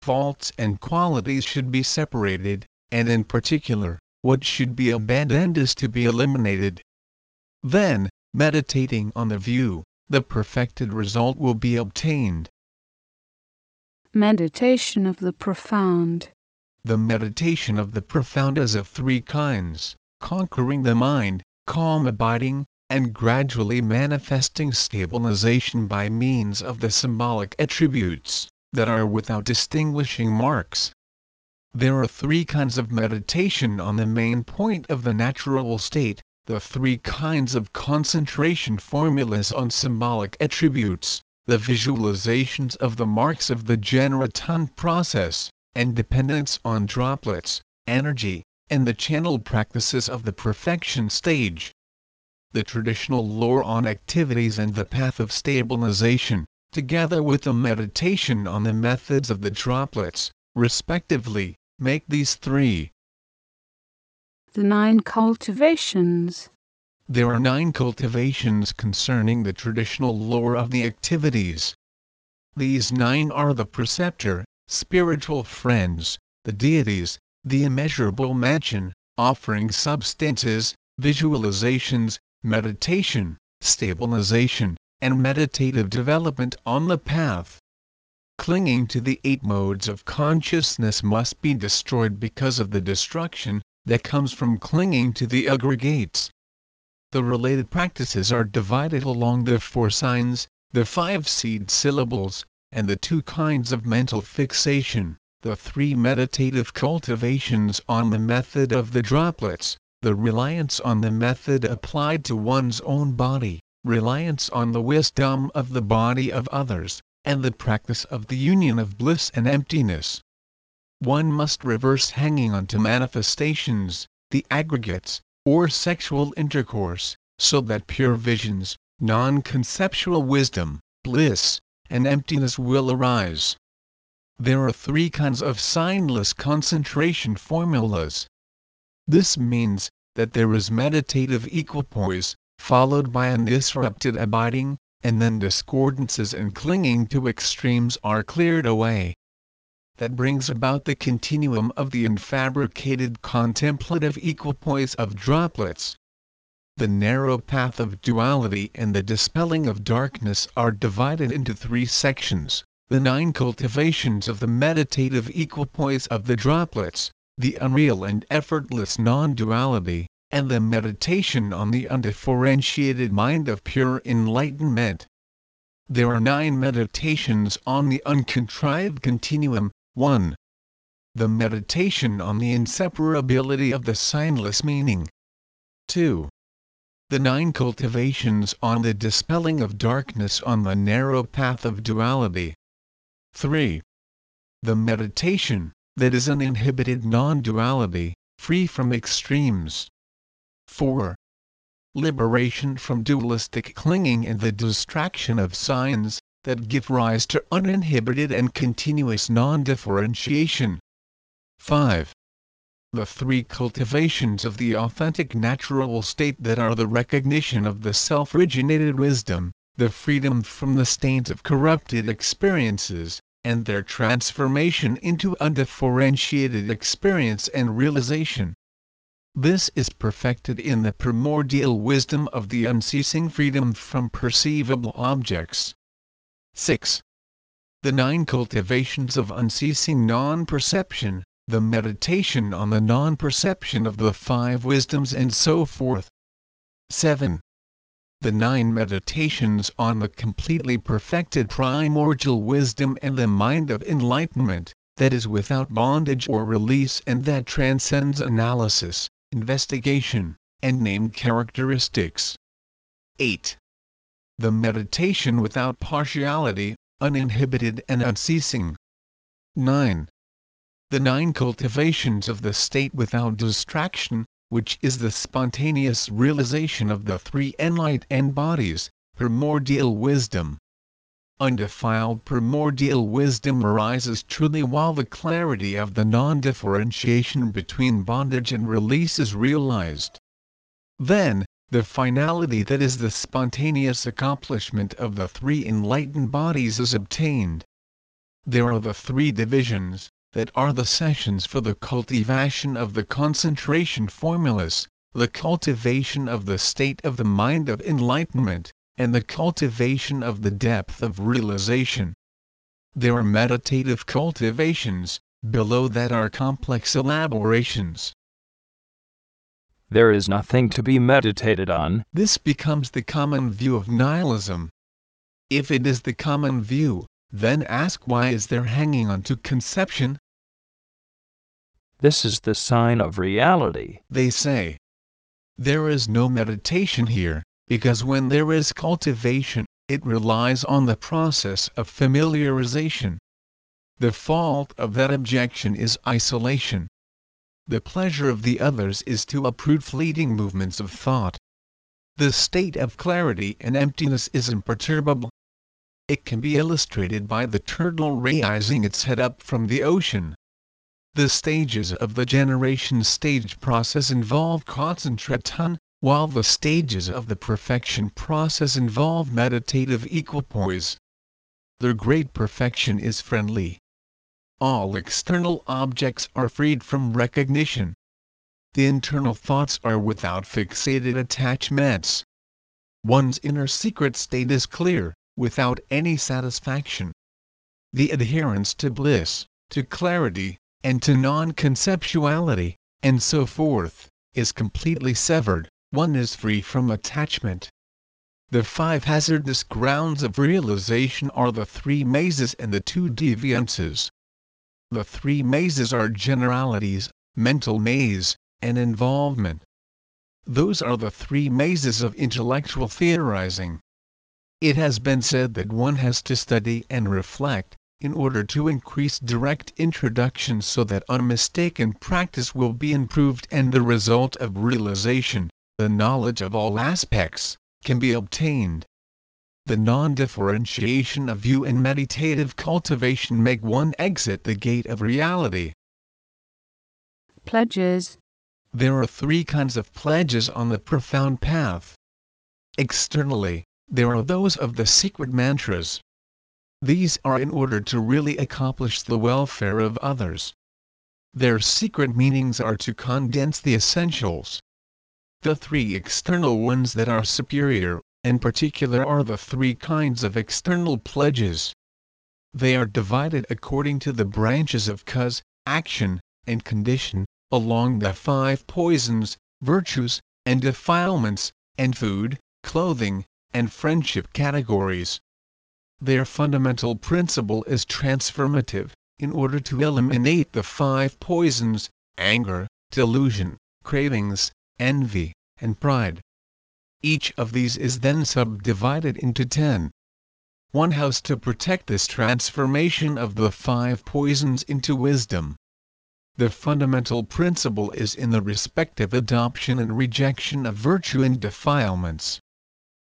Speaker 3: Faults and qualities should be separated, and in particular, what should be abandoned is to be eliminated. Then, meditating on the view, the perfected result will be obtained.
Speaker 4: Meditation of the profound.
Speaker 3: The meditation of the profound is of three kinds conquering the mind, calm abiding, and gradually manifesting stabilization by means of the symbolic attributes that are without distinguishing marks. There are three kinds of meditation on the main point of the natural state, the three kinds of concentration formulas on symbolic attributes, the visualizations of the marks of the Generation process, and dependence on droplets, energy, and the channel practices of the perfection stage the traditional lore on activities and the path of stabilization, together with the meditation on the methods of the droplets, respectively, make these three.
Speaker 4: The nine cultivations.
Speaker 3: There are nine cultivations concerning the traditional lore of the activities. These nine are the preceptor, spiritual friends, the deities, the immeasurable mansion, offering substances, visualizations, meditation, stabilization, and meditative development on the path. Clinging to the eight modes of consciousness must be destroyed because of the destruction that comes from clinging to the aggregates. The related practices are divided along the four signs, the five seed syllables, and the two kinds of mental fixation, the three meditative cultivations on the method of the droplets, the reliance on the method applied to one's own body, reliance on the wisdom of the body of others, and the practice of the union of bliss and emptiness. One must reverse hanging on to manifestations, the aggregates, or sexual intercourse, so that pure visions, non conceptual wisdom, bliss, and emptiness will arise. There are three kinds of signless concentration formulas this means that there is meditative equipoise, followed by uninterrupted abiding, and then discordances and clinging to extremes are cleared away. That brings about the continuum of the unfabricated contemplative equipoise of droplets. The narrow path of duality and the dispelling of darkness are divided into three sections the nine cultivations of the meditative equipoise of the droplets, the unreal and effortless non-duality, and the meditation on the undifferentiated mind of pure enlightenment. There are nine meditations on the uncontrived continuum. 1. The meditation on the inseparability of the signless meaning. 2. The nine cultivations on the dispelling of darkness on the narrow path of duality. 3. The meditation that is uninhibited non-duality, free from extremes. 4. Liberation from dualistic clinging and the distraction of signs that give rise to uninhibited and continuous non-differentiation. 5. The three cultivations of the authentic natural state that are the recognition of the self-originated wisdom, the freedom from the stains of corrupted experiences, and their transformation into undifferentiated experience and realization. This is perfected in the primordial wisdom of the unceasing freedom from perceivable objects. 6. The nine cultivations of unceasing non perception, the meditation on the non perception of the five wisdoms, and so forth. 7 the nine meditations on the completely perfected primordial wisdom and the mind of enlightenment, that is without bondage or release and that transcends analysis, investigation, and named characteristics. 8. The meditation without partiality, uninhibited and unceasing. 9. The nine cultivations of the state without distraction, which is the spontaneous realization of the three enlightened bodies, primordial wisdom. undefiled primordial wisdom arises truly while the clarity of the non-differentiation between bondage and release is realized. Then, the finality that is the spontaneous accomplishment of the three enlightened bodies is obtained. There are the three divisions, that are the sessions for the cultivation of the concentration formulas, the cultivation of the state of the mind of enlightenment, and the cultivation of the depth of realization. There are meditative cultivations, below that are complex elaborations.
Speaker 1: There is nothing to be meditated on.
Speaker 3: This becomes the common view of nihilism. If it is the common view, then ask why is there hanging on to conception?
Speaker 1: This is the sign of reality.
Speaker 3: They say. There is no meditation here, because when there is cultivation, it relies on the process of familiarization. The fault of that objection is isolation. The pleasure of the others is to uproot fleeting movements of thought. The state of clarity and emptiness is imperturbable. It can be illustrated by the turtle raising its head up from the ocean. The stages of the generation stage process involve concentration, while the stages of the perfection process involve meditative equipoise. Their great perfection is friendly all external objects are freed from recognition. The internal thoughts are without fixated attachments. One's inner secret state is clear, without any satisfaction. The adherence to bliss, to clarity, and to non conceptuality, and so forth, is completely severed, one is free from attachment. The five hazardous grounds of realization are the three mazes and the two deviances. The three mazes are generalities, mental maze, and involvement. Those are the three mazes of intellectual theorizing. It has been said that one has to study and reflect, in order to increase direct introduction so that unmistaken practice will be improved and the result of realization, the knowledge of all aspects, can be obtained the non-differentiation of view and meditative cultivation make one exit the gate of reality.
Speaker 4: Pledges
Speaker 3: There are three kinds of pledges on the profound path. Externally, there are those of the secret mantras. These are in order to really accomplish the welfare of others. Their secret meanings are to condense the essentials. The three external ones that are superior in particular are the three kinds of external pledges. They are divided according to the branches of cause, action, and condition, along the five poisons, virtues, and defilements, and food, clothing, and friendship categories. Their fundamental principle is transformative, in order to eliminate the five poisons anger, delusion, cravings, envy, and pride. Each of these is then subdivided into ten. One has to protect this transformation of the five poisons into wisdom. The fundamental principle is in the respective adoption and rejection of virtue and defilements.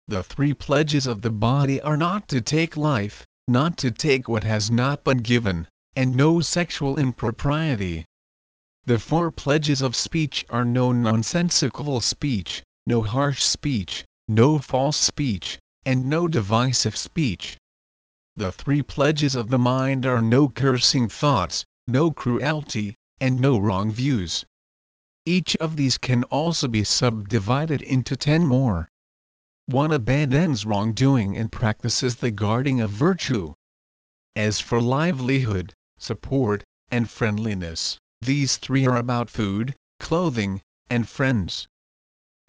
Speaker 3: The three pledges of the body are not to take life, not to take what has not been given, and no sexual impropriety. The four pledges of speech are no nonsensical speech, no harsh speech, no false speech, and no divisive speech. The three pledges of the mind are no cursing thoughts, no cruelty, and no wrong views. Each of these can also be subdivided into ten more. One abandons wrongdoing and practices the guarding of virtue. As for livelihood, support, and friendliness, these three are about food, clothing, and friends.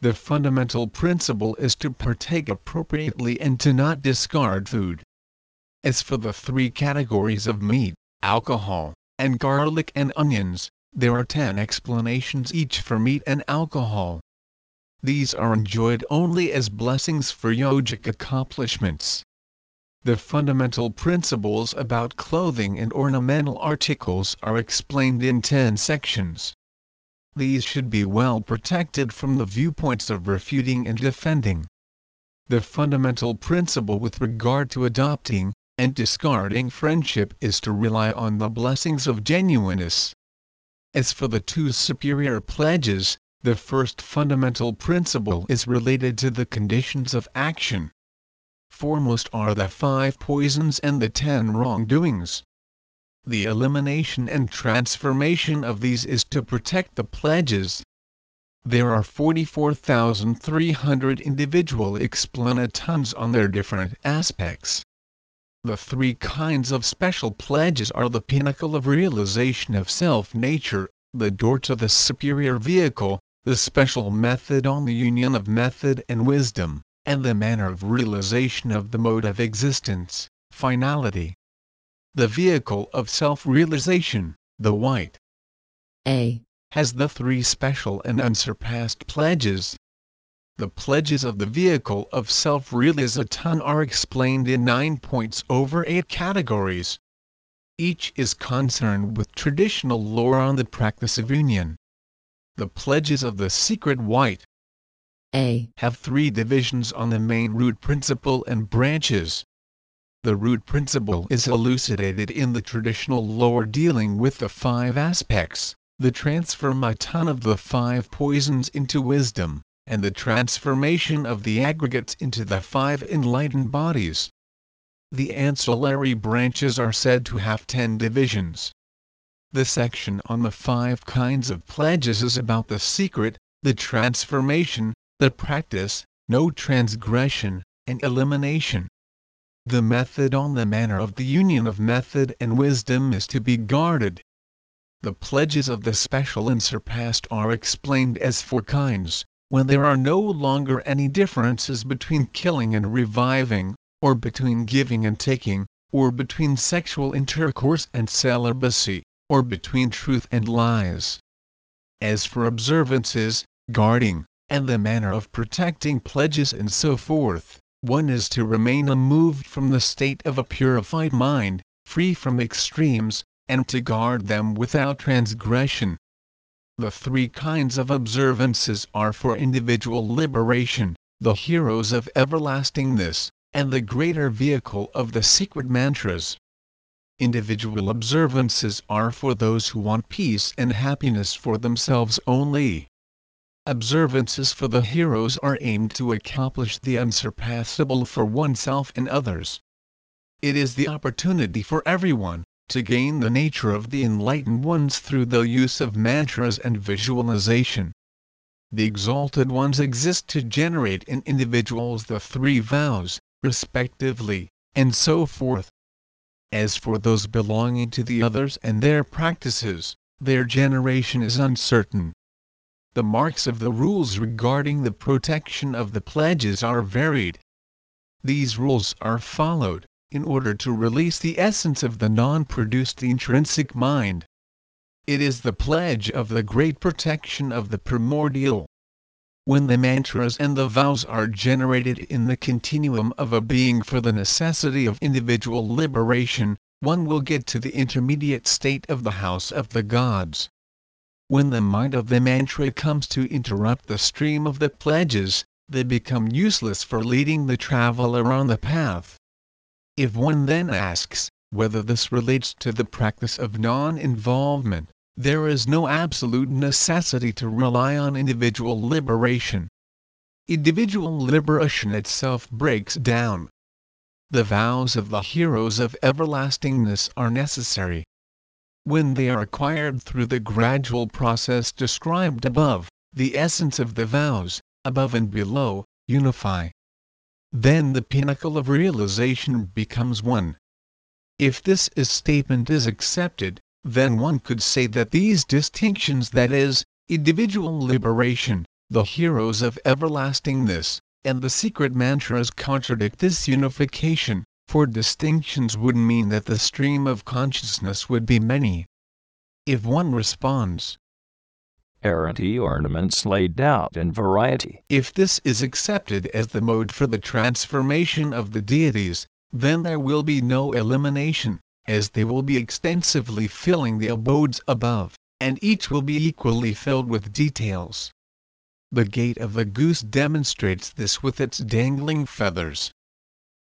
Speaker 3: The fundamental principle is to partake appropriately and to not discard food. As for the three categories of meat, alcohol, and garlic and onions, there are ten explanations each for meat and alcohol. These are enjoyed only as blessings for yogic accomplishments. The fundamental principles about clothing and ornamental articles are explained in ten sections these should be well protected from the viewpoints of refuting and defending. The fundamental principle with regard to adopting, and discarding friendship is to rely on the blessings of genuineness. As for the two superior pledges, the first fundamental principle is related to the conditions of action. Foremost are the five poisons and the ten wrongdoings. The elimination and transformation of these is to protect the pledges. There are 44,300 individual explanatons on their different aspects. The three kinds of special pledges are the pinnacle of realization of self-nature, the door to the superior vehicle, the special method on the union of method and wisdom, and the manner of realization of the mode of existence, finality. The vehicle of self-realization, the white
Speaker 5: A
Speaker 3: has the three special and unsurpassed pledges. The pledges of the vehicle of self-realization are explained in nine points over eight categories. Each is concerned with traditional lore on the practice of union. The pledges of the secret white
Speaker 5: A
Speaker 3: have three divisions on the main root principle and branches. The root principle is elucidated in the traditional lore dealing with the five aspects the transformation of the five poisons into wisdom, and the transformation of the aggregates into the five enlightened bodies. The ancillary branches are said to have ten divisions. The section on the five kinds of pledges is about the secret, the transformation, the practice, no transgression, and elimination. The method on the manner of the union of method and wisdom is to be guarded, the pledges of the special and surpassed are explained as four kinds, when there are no longer any differences between killing and reviving, or between giving and taking, or between sexual intercourse and celibacy, or between truth and lies. As for observances, guarding, and the manner of protecting pledges and so forth, one is to remain unmoved from the state of a purified mind, free from extremes, and to guard them without transgression. The three kinds of observances are for individual liberation, the heroes of everlastingness, and the greater vehicle of the secret mantras. Individual observances are for those who want peace and happiness for themselves only. Observances for the heroes are aimed to accomplish the unsurpassable for oneself and others. It is the opportunity for everyone, to gain the nature of the enlightened ones through the use of mantras and visualization. The exalted ones exist to generate in individuals the three vows, respectively, and so forth. As for those belonging to the others and their practices, their generation is uncertain. The marks of the rules regarding the protection of the pledges are varied. These rules are followed in order to release the essence of the non-produced intrinsic mind. It is the pledge of the great protection of the primordial. When the mantras and the vows are generated in the continuum of a being for the necessity of individual liberation, one will get to the intermediate state of the house of the gods. When the mind of the mantra comes to interrupt the stream of the pledges, they become useless for leading the traveler on the path. If one then asks, whether this relates to the practice of non-involvement, there is no absolute necessity to rely on individual liberation. Individual liberation itself breaks down. The vows of the heroes of everlastingness are necessary. When they are acquired through the gradual process described above, the essence of the vows, above and below, unify then the pinnacle of realization becomes one. If this is statement is accepted, then one could say that these distinctions that is, individual liberation, the heroes of everlastingness, and the secret mantras contradict this unification, for distinctions would mean that the stream of consciousness would be many. If one responds,
Speaker 1: Arity ornaments laid out in variety.
Speaker 3: If this is accepted as the mode for the transformation of the deities, then there will be no elimination, as they will be extensively filling the abodes above, and each will be equally filled with details. The gait of the goose demonstrates this with its dangling feathers.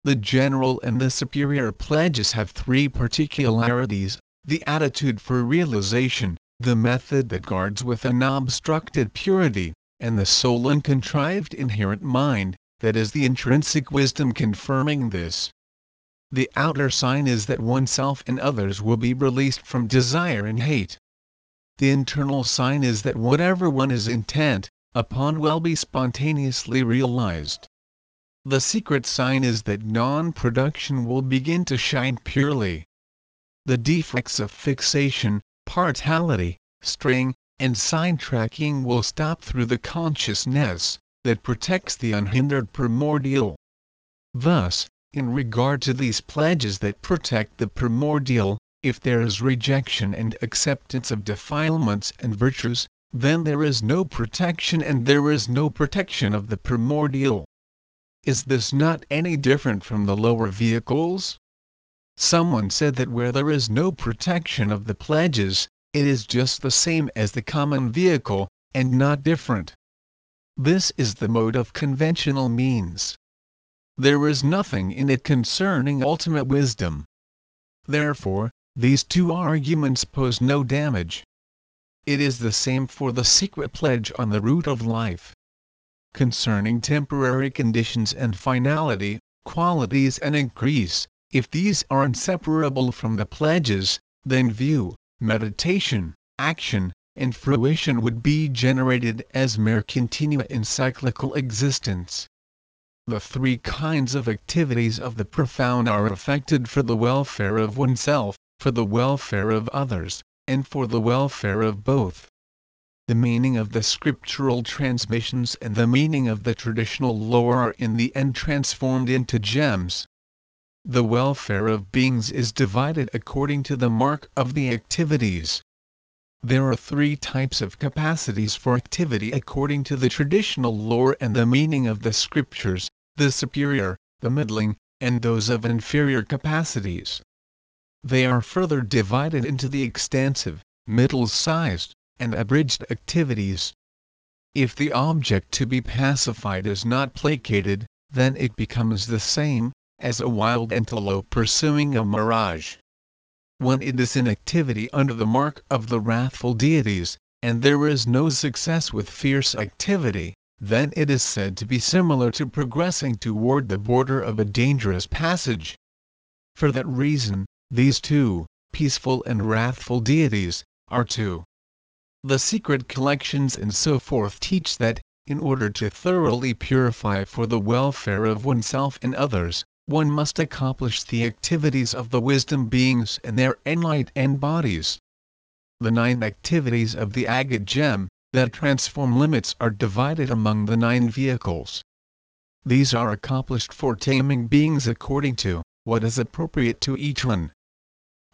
Speaker 3: The general and the superior pledges have three particularities the attitude for realization, the method that guards with unobstructed purity, and the sole uncontrived inherent mind, that is the intrinsic wisdom confirming this. The outer sign is that oneself and others will be released from desire and hate. The internal sign is that whatever one is intent upon will be spontaneously realized. The secret sign is that non production will begin to shine purely. The defects of fixation, partiality, string, and sign tracking will stop through the consciousness that protects the unhindered primordial. Thus, in regard to these pledges that protect the primordial, if there is rejection and acceptance of defilements and virtues, then there is no protection and there is no protection of the primordial. Is this not any different from the lower vehicles? Someone said that where there is no protection of the pledges, it is just the same as the common vehicle, and not different. This is the mode of conventional means. There is nothing in it concerning ultimate wisdom. Therefore, these two arguments pose no damage. It is the same for the secret pledge on the root of life. Concerning temporary conditions and finality, qualities and increase, if these are inseparable from the pledges, then view, meditation, action, and fruition would be generated as mere continua in cyclical existence. The three kinds of activities of the profound are affected for the welfare of oneself, for the welfare of others, and for the welfare of both. The meaning of the scriptural transmissions and the meaning of the traditional lore are in the end transformed into gems. The welfare of beings is divided according to the mark of the activities. There are three types of capacities for activity according to the traditional lore and the meaning of the scriptures the superior, the middling, and those of inferior capacities. They are further divided into the extensive, middle sized, and abridged activities. If the object to be pacified is not placated, then it becomes the same as a wild antelope pursuing a mirage. When it is in activity under the mark of the wrathful deities, and there is no success with fierce activity, then it is said to be similar to progressing toward the border of a dangerous passage. For that reason, these two, peaceful and wrathful deities, are two. The secret collections and so forth teach that, in order to thoroughly purify for the welfare of oneself and others, one must accomplish the activities of the wisdom beings and their enlightened bodies. The nine activities of the agate gem, that transform limits are divided among the nine vehicles. These are accomplished for taming beings according to what is appropriate to each one.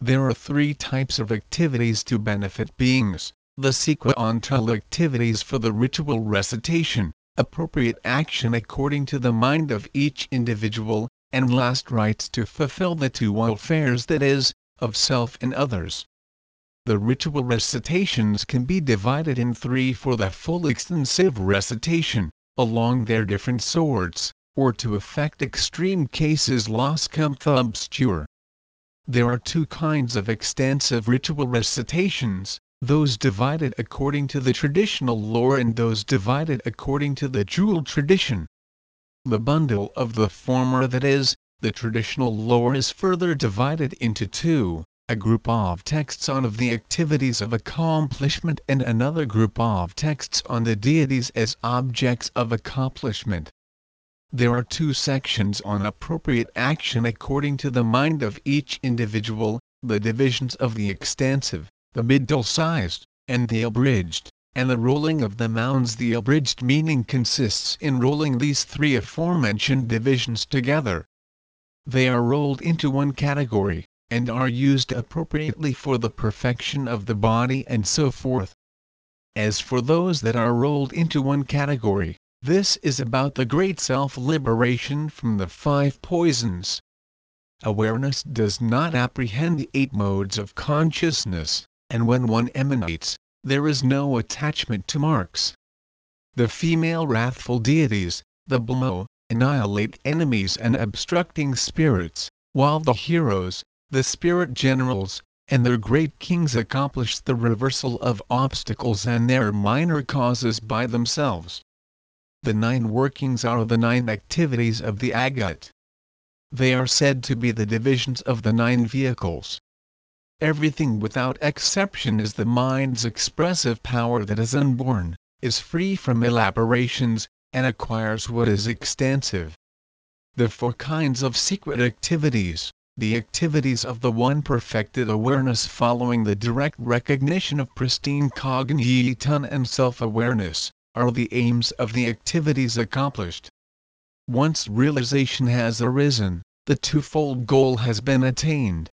Speaker 3: There are three types of activities to benefit beings the sequential activities for the ritual recitation, appropriate action according to the mind of each individual, and last rites to fulfill the two welfares that is, of self and others. The ritual recitations can be divided in three for the full extensive recitation, along their different sorts, or to effect extreme cases los camptha obscure. There are two kinds of extensive ritual recitations, those divided according to the traditional lore and those divided according to the jewel tradition. The bundle of the former that is, the traditional lore is further divided into two, a group of texts on of the activities of accomplishment and another group of texts on the deities as objects of accomplishment. There are two sections on appropriate action according to the mind of each individual, the divisions of the extensive, the middle-sized, and the abridged and the rolling of the mounds the abridged meaning consists in rolling these three aforementioned divisions together. They are rolled into one category, and are used appropriately for the perfection of the body and so forth. As for those that are rolled into one category, this is about the great self-liberation from the five poisons. Awareness does not apprehend the eight modes of consciousness, and when one emanates, there is no attachment to marks. The female wrathful deities, the Blmo, annihilate enemies and obstructing spirits, while the heroes, the spirit generals, and their great kings accomplish the reversal of obstacles and their minor causes by themselves. The nine workings are the nine activities of the agate. They are said to be the divisions of the nine vehicles. Everything without exception is the mind's expressive power that is unborn, is free from elaborations, and acquires what is extensive. The four kinds of secret activities the activities of the one perfected awareness following the direct recognition of pristine cognition and self-awareness, are the aims of the activities accomplished. Once realization has arisen, the twofold goal has been attained.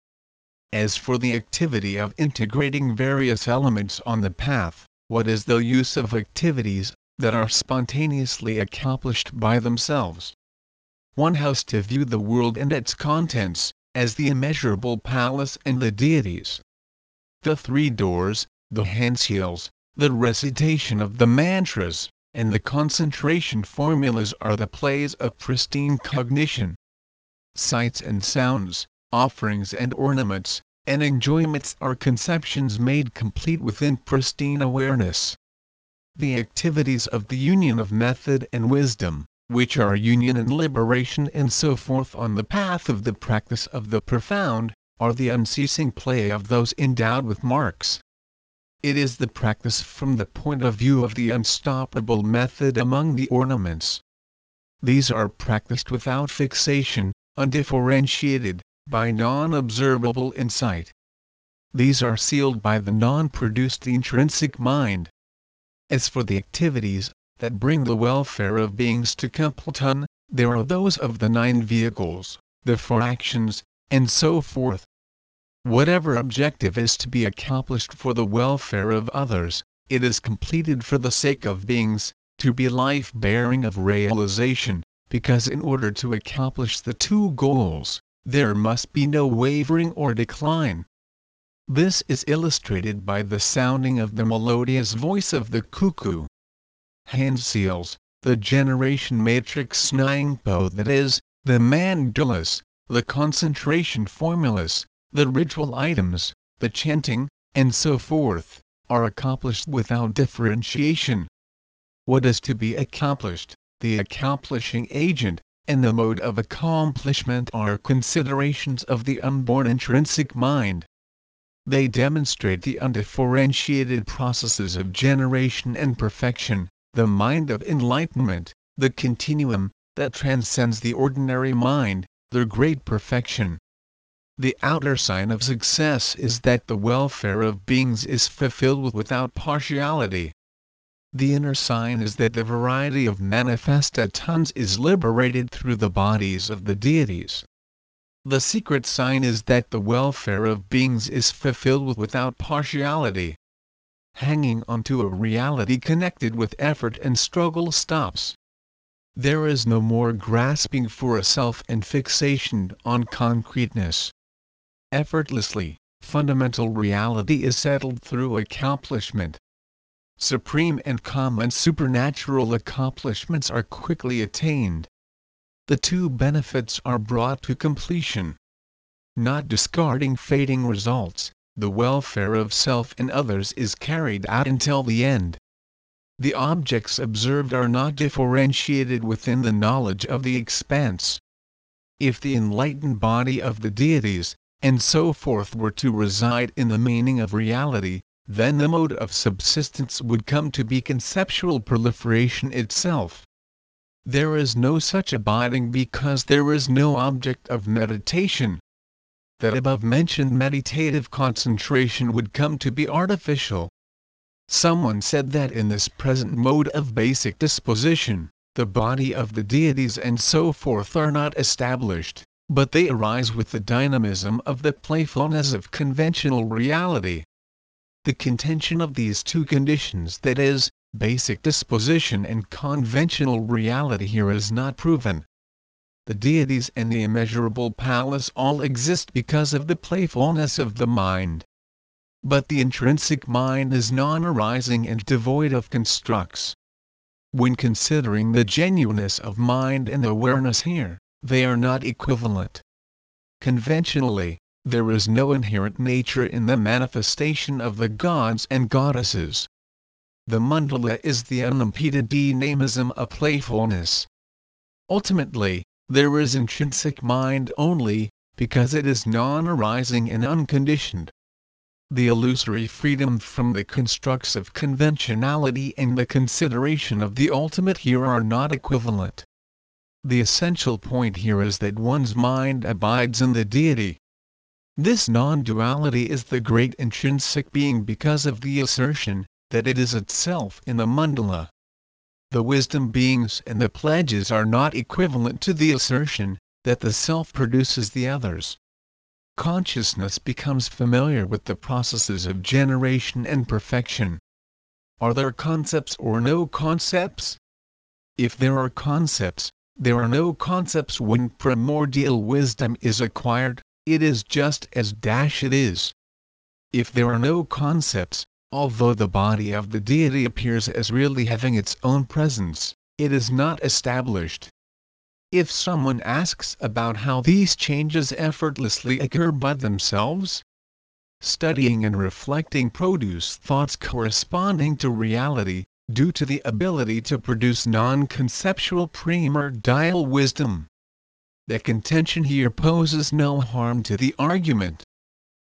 Speaker 3: As for the activity of integrating various elements on the path, what is the use of activities that are spontaneously accomplished by themselves? One has to view the world and its contents, as the immeasurable palace and the deities. The three doors, the hand seals, the recitation of the mantras, and the concentration formulas are the plays of pristine cognition. Sights and sounds, offerings and ornaments, and enjoyments are conceptions made complete within pristine awareness. The activities of the union of method and wisdom, which are union and liberation and so forth on the path of the practice of the profound, are the unceasing play of those endowed with marks. It is the practice from the point of view of the unstoppable method among the ornaments. These are practiced without fixation, undifferentiated, by non-observable insight. These are sealed by the non-produced intrinsic mind. As for the activities that bring the welfare of beings to completion, there are those of the nine vehicles, the four actions, and so forth. Whatever objective is to be accomplished for the welfare of others, it is completed for the sake of beings, to be life bearing of realization, because in order to accomplish the two goals, there must be no wavering or decline. This is illustrated by the sounding of the melodious voice of the cuckoo hand seals, the generation matrix Nyingpo that is, the mandalas, the concentration formulas, the ritual items, the chanting, and so forth, are accomplished without differentiation. What is to be accomplished, the accomplishing agent, and the mode of accomplishment are considerations of the unborn intrinsic mind. They demonstrate the undifferentiated processes of generation and perfection, the mind of enlightenment, the continuum, that transcends the ordinary mind, their great perfection. The outer sign of success is that the welfare of beings is fulfilled without partiality. The inner sign is that the variety of manifestations is liberated through the bodies of the deities. The secret sign is that the welfare of beings is fulfilled without partiality hanging on to a reality connected with effort and struggle stops. There is no more grasping for a self and fixation on concreteness. Effortlessly, fundamental reality is settled through accomplishment. Supreme and common supernatural accomplishments are quickly attained. The two benefits are brought to completion. Not discarding fading results, the welfare of self and others is carried out until the end. The objects observed are not differentiated within the knowledge of the expanse. If the enlightened body of the deities, and so forth were to reside in the meaning of reality, then the mode of subsistence would come to be conceptual proliferation itself. There is no such abiding because there is no object of meditation that above mentioned meditative concentration would come to be artificial. Someone said that in this present mode of basic disposition, the body of the deities and so forth are not established, but they arise with the dynamism of the playfulness of conventional reality. The contention of these two conditions that is, basic disposition and conventional reality here is not proven the deities and the immeasurable palace all exist because of the playfulness of the mind. But the intrinsic mind is non-arising and devoid of constructs. When considering the genuineness of mind and awareness here, they are not equivalent. Conventionally, there is no inherent nature in the manifestation of the gods and goddesses. The mandala is the unimpeded dynamism of playfulness. Ultimately, there is intrinsic mind only, because it is non-arising and unconditioned. The illusory freedom from the constructs of conventionality and the consideration of the ultimate here are not equivalent. The essential point here is that one's mind abides in the deity. This non-duality is the great intrinsic being because of the assertion that it is itself in the mandala. The wisdom beings and the pledges are not equivalent to the assertion that the self produces the others. Consciousness becomes familiar with the processes of generation and perfection. Are there concepts or no concepts? If there are concepts, there are no concepts when primordial wisdom is acquired, it is just as dash it is. If there are no concepts, although the body of the deity appears as really having its own presence, it is not established. If someone asks about how these changes effortlessly occur by themselves, studying and reflecting produce thoughts corresponding to reality, due to the ability to produce non-conceptual primordial wisdom. The contention here poses no harm to the argument.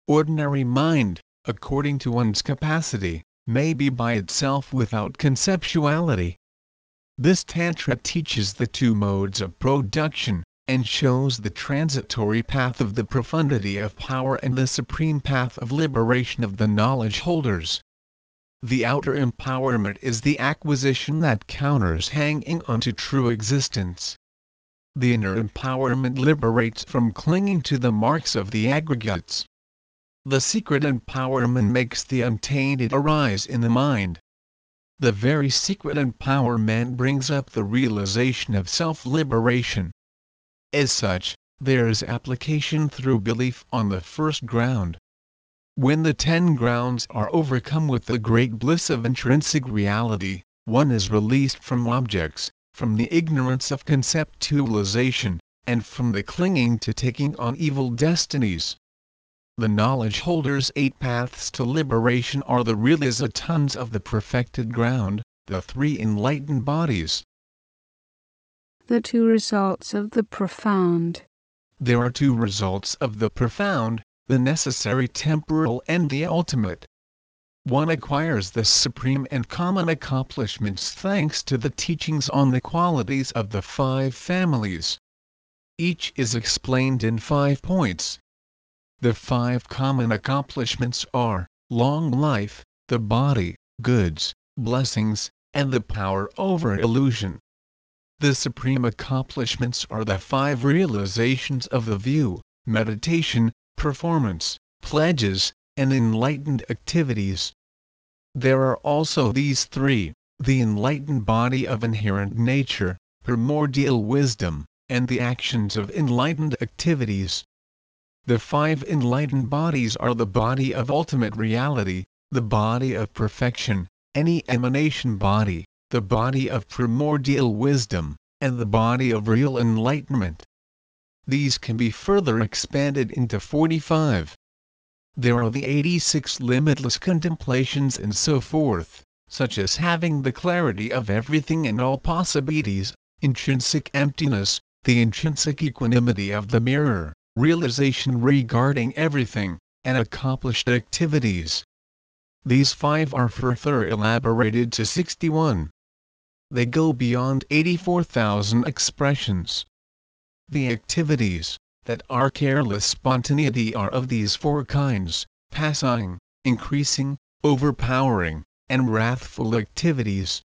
Speaker 3: Ordinary mind, according to one's capacity, may be by itself without conceptuality. This Tantra teaches the two modes of production, and shows the transitory path of the profundity of power and the supreme path of liberation of the knowledge holders. The outer empowerment is the acquisition that counters hanging onto true existence. The inner empowerment liberates from clinging to the marks of the aggregates. The secret empowerment makes the untainted arise in the mind. The very secret empowerment brings up the realization of self-liberation. As such, there is application through belief on the first ground. When the ten grounds are overcome with the great bliss of intrinsic reality, one is released from objects, from the ignorance of conceptualization, and from the clinging to taking on evil destinies. The knowledge holder's eight paths to liberation are the realizatons of the perfected ground, the three enlightened bodies.
Speaker 4: The two results of the profound.
Speaker 3: There are two results of the profound, the necessary temporal and the ultimate. One acquires the supreme and common accomplishments thanks to the teachings on the qualities of the five families. Each is explained in five points. The five common accomplishments are long life, the body, goods, blessings, and the power over illusion. The supreme accomplishments are the five realizations of the view, meditation, performance, pledges, and enlightened activities. There are also these three the enlightened body of inherent nature, primordial wisdom, and the actions of enlightened activities. The five enlightened bodies are the body of ultimate reality, the body of perfection, any emanation body, the body of primordial wisdom, and the body of real enlightenment. These can be further expanded into 45. There are the 86 limitless contemplations and so forth, such as having the clarity of everything and all possibilities, intrinsic emptiness, the intrinsic equanimity of the mirror, realization regarding everything, and accomplished activities. These five are further elaborated to 61. They go beyond 84,000 expressions. The activities that our careless spontaneity are of these four kinds passing, increasing, overpowering, and wrathful activities.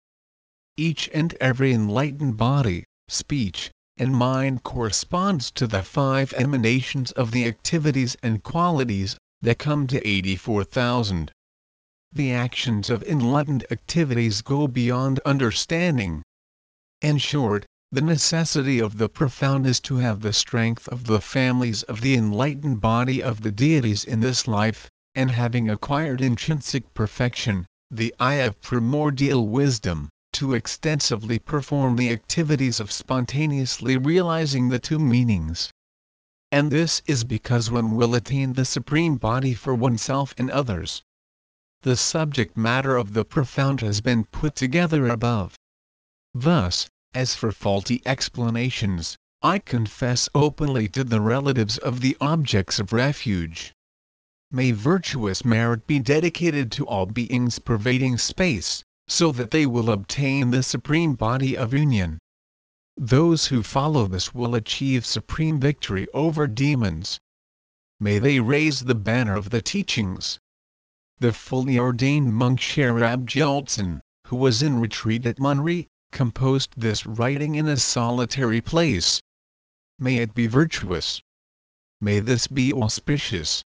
Speaker 3: Each and every enlightened body, speech, and mind corresponds to the five emanations of the activities and qualities that come to 84,000. The actions of enlightened activities go beyond understanding. In short, the necessity of the profound is to have the strength of the families of the enlightened body of the deities in this life, and having acquired intrinsic perfection, the eye of primordial wisdom, to extensively perform the activities of spontaneously realizing the two meanings. And this is because one will attain the supreme body for oneself and others. The subject matter of the profound has been put together above. Thus, as for faulty explanations, I confess openly to the relatives of the objects of refuge. May virtuous merit be dedicated to all beings pervading space, so that they will obtain the supreme body of union. Those who follow this will achieve supreme victory over demons. May they raise the banner of the teachings. The fully ordained monk Sherab Gyaltsen, who was in retreat at Menri, composed this writing in a solitary place. May it be virtuous. May this be auspicious.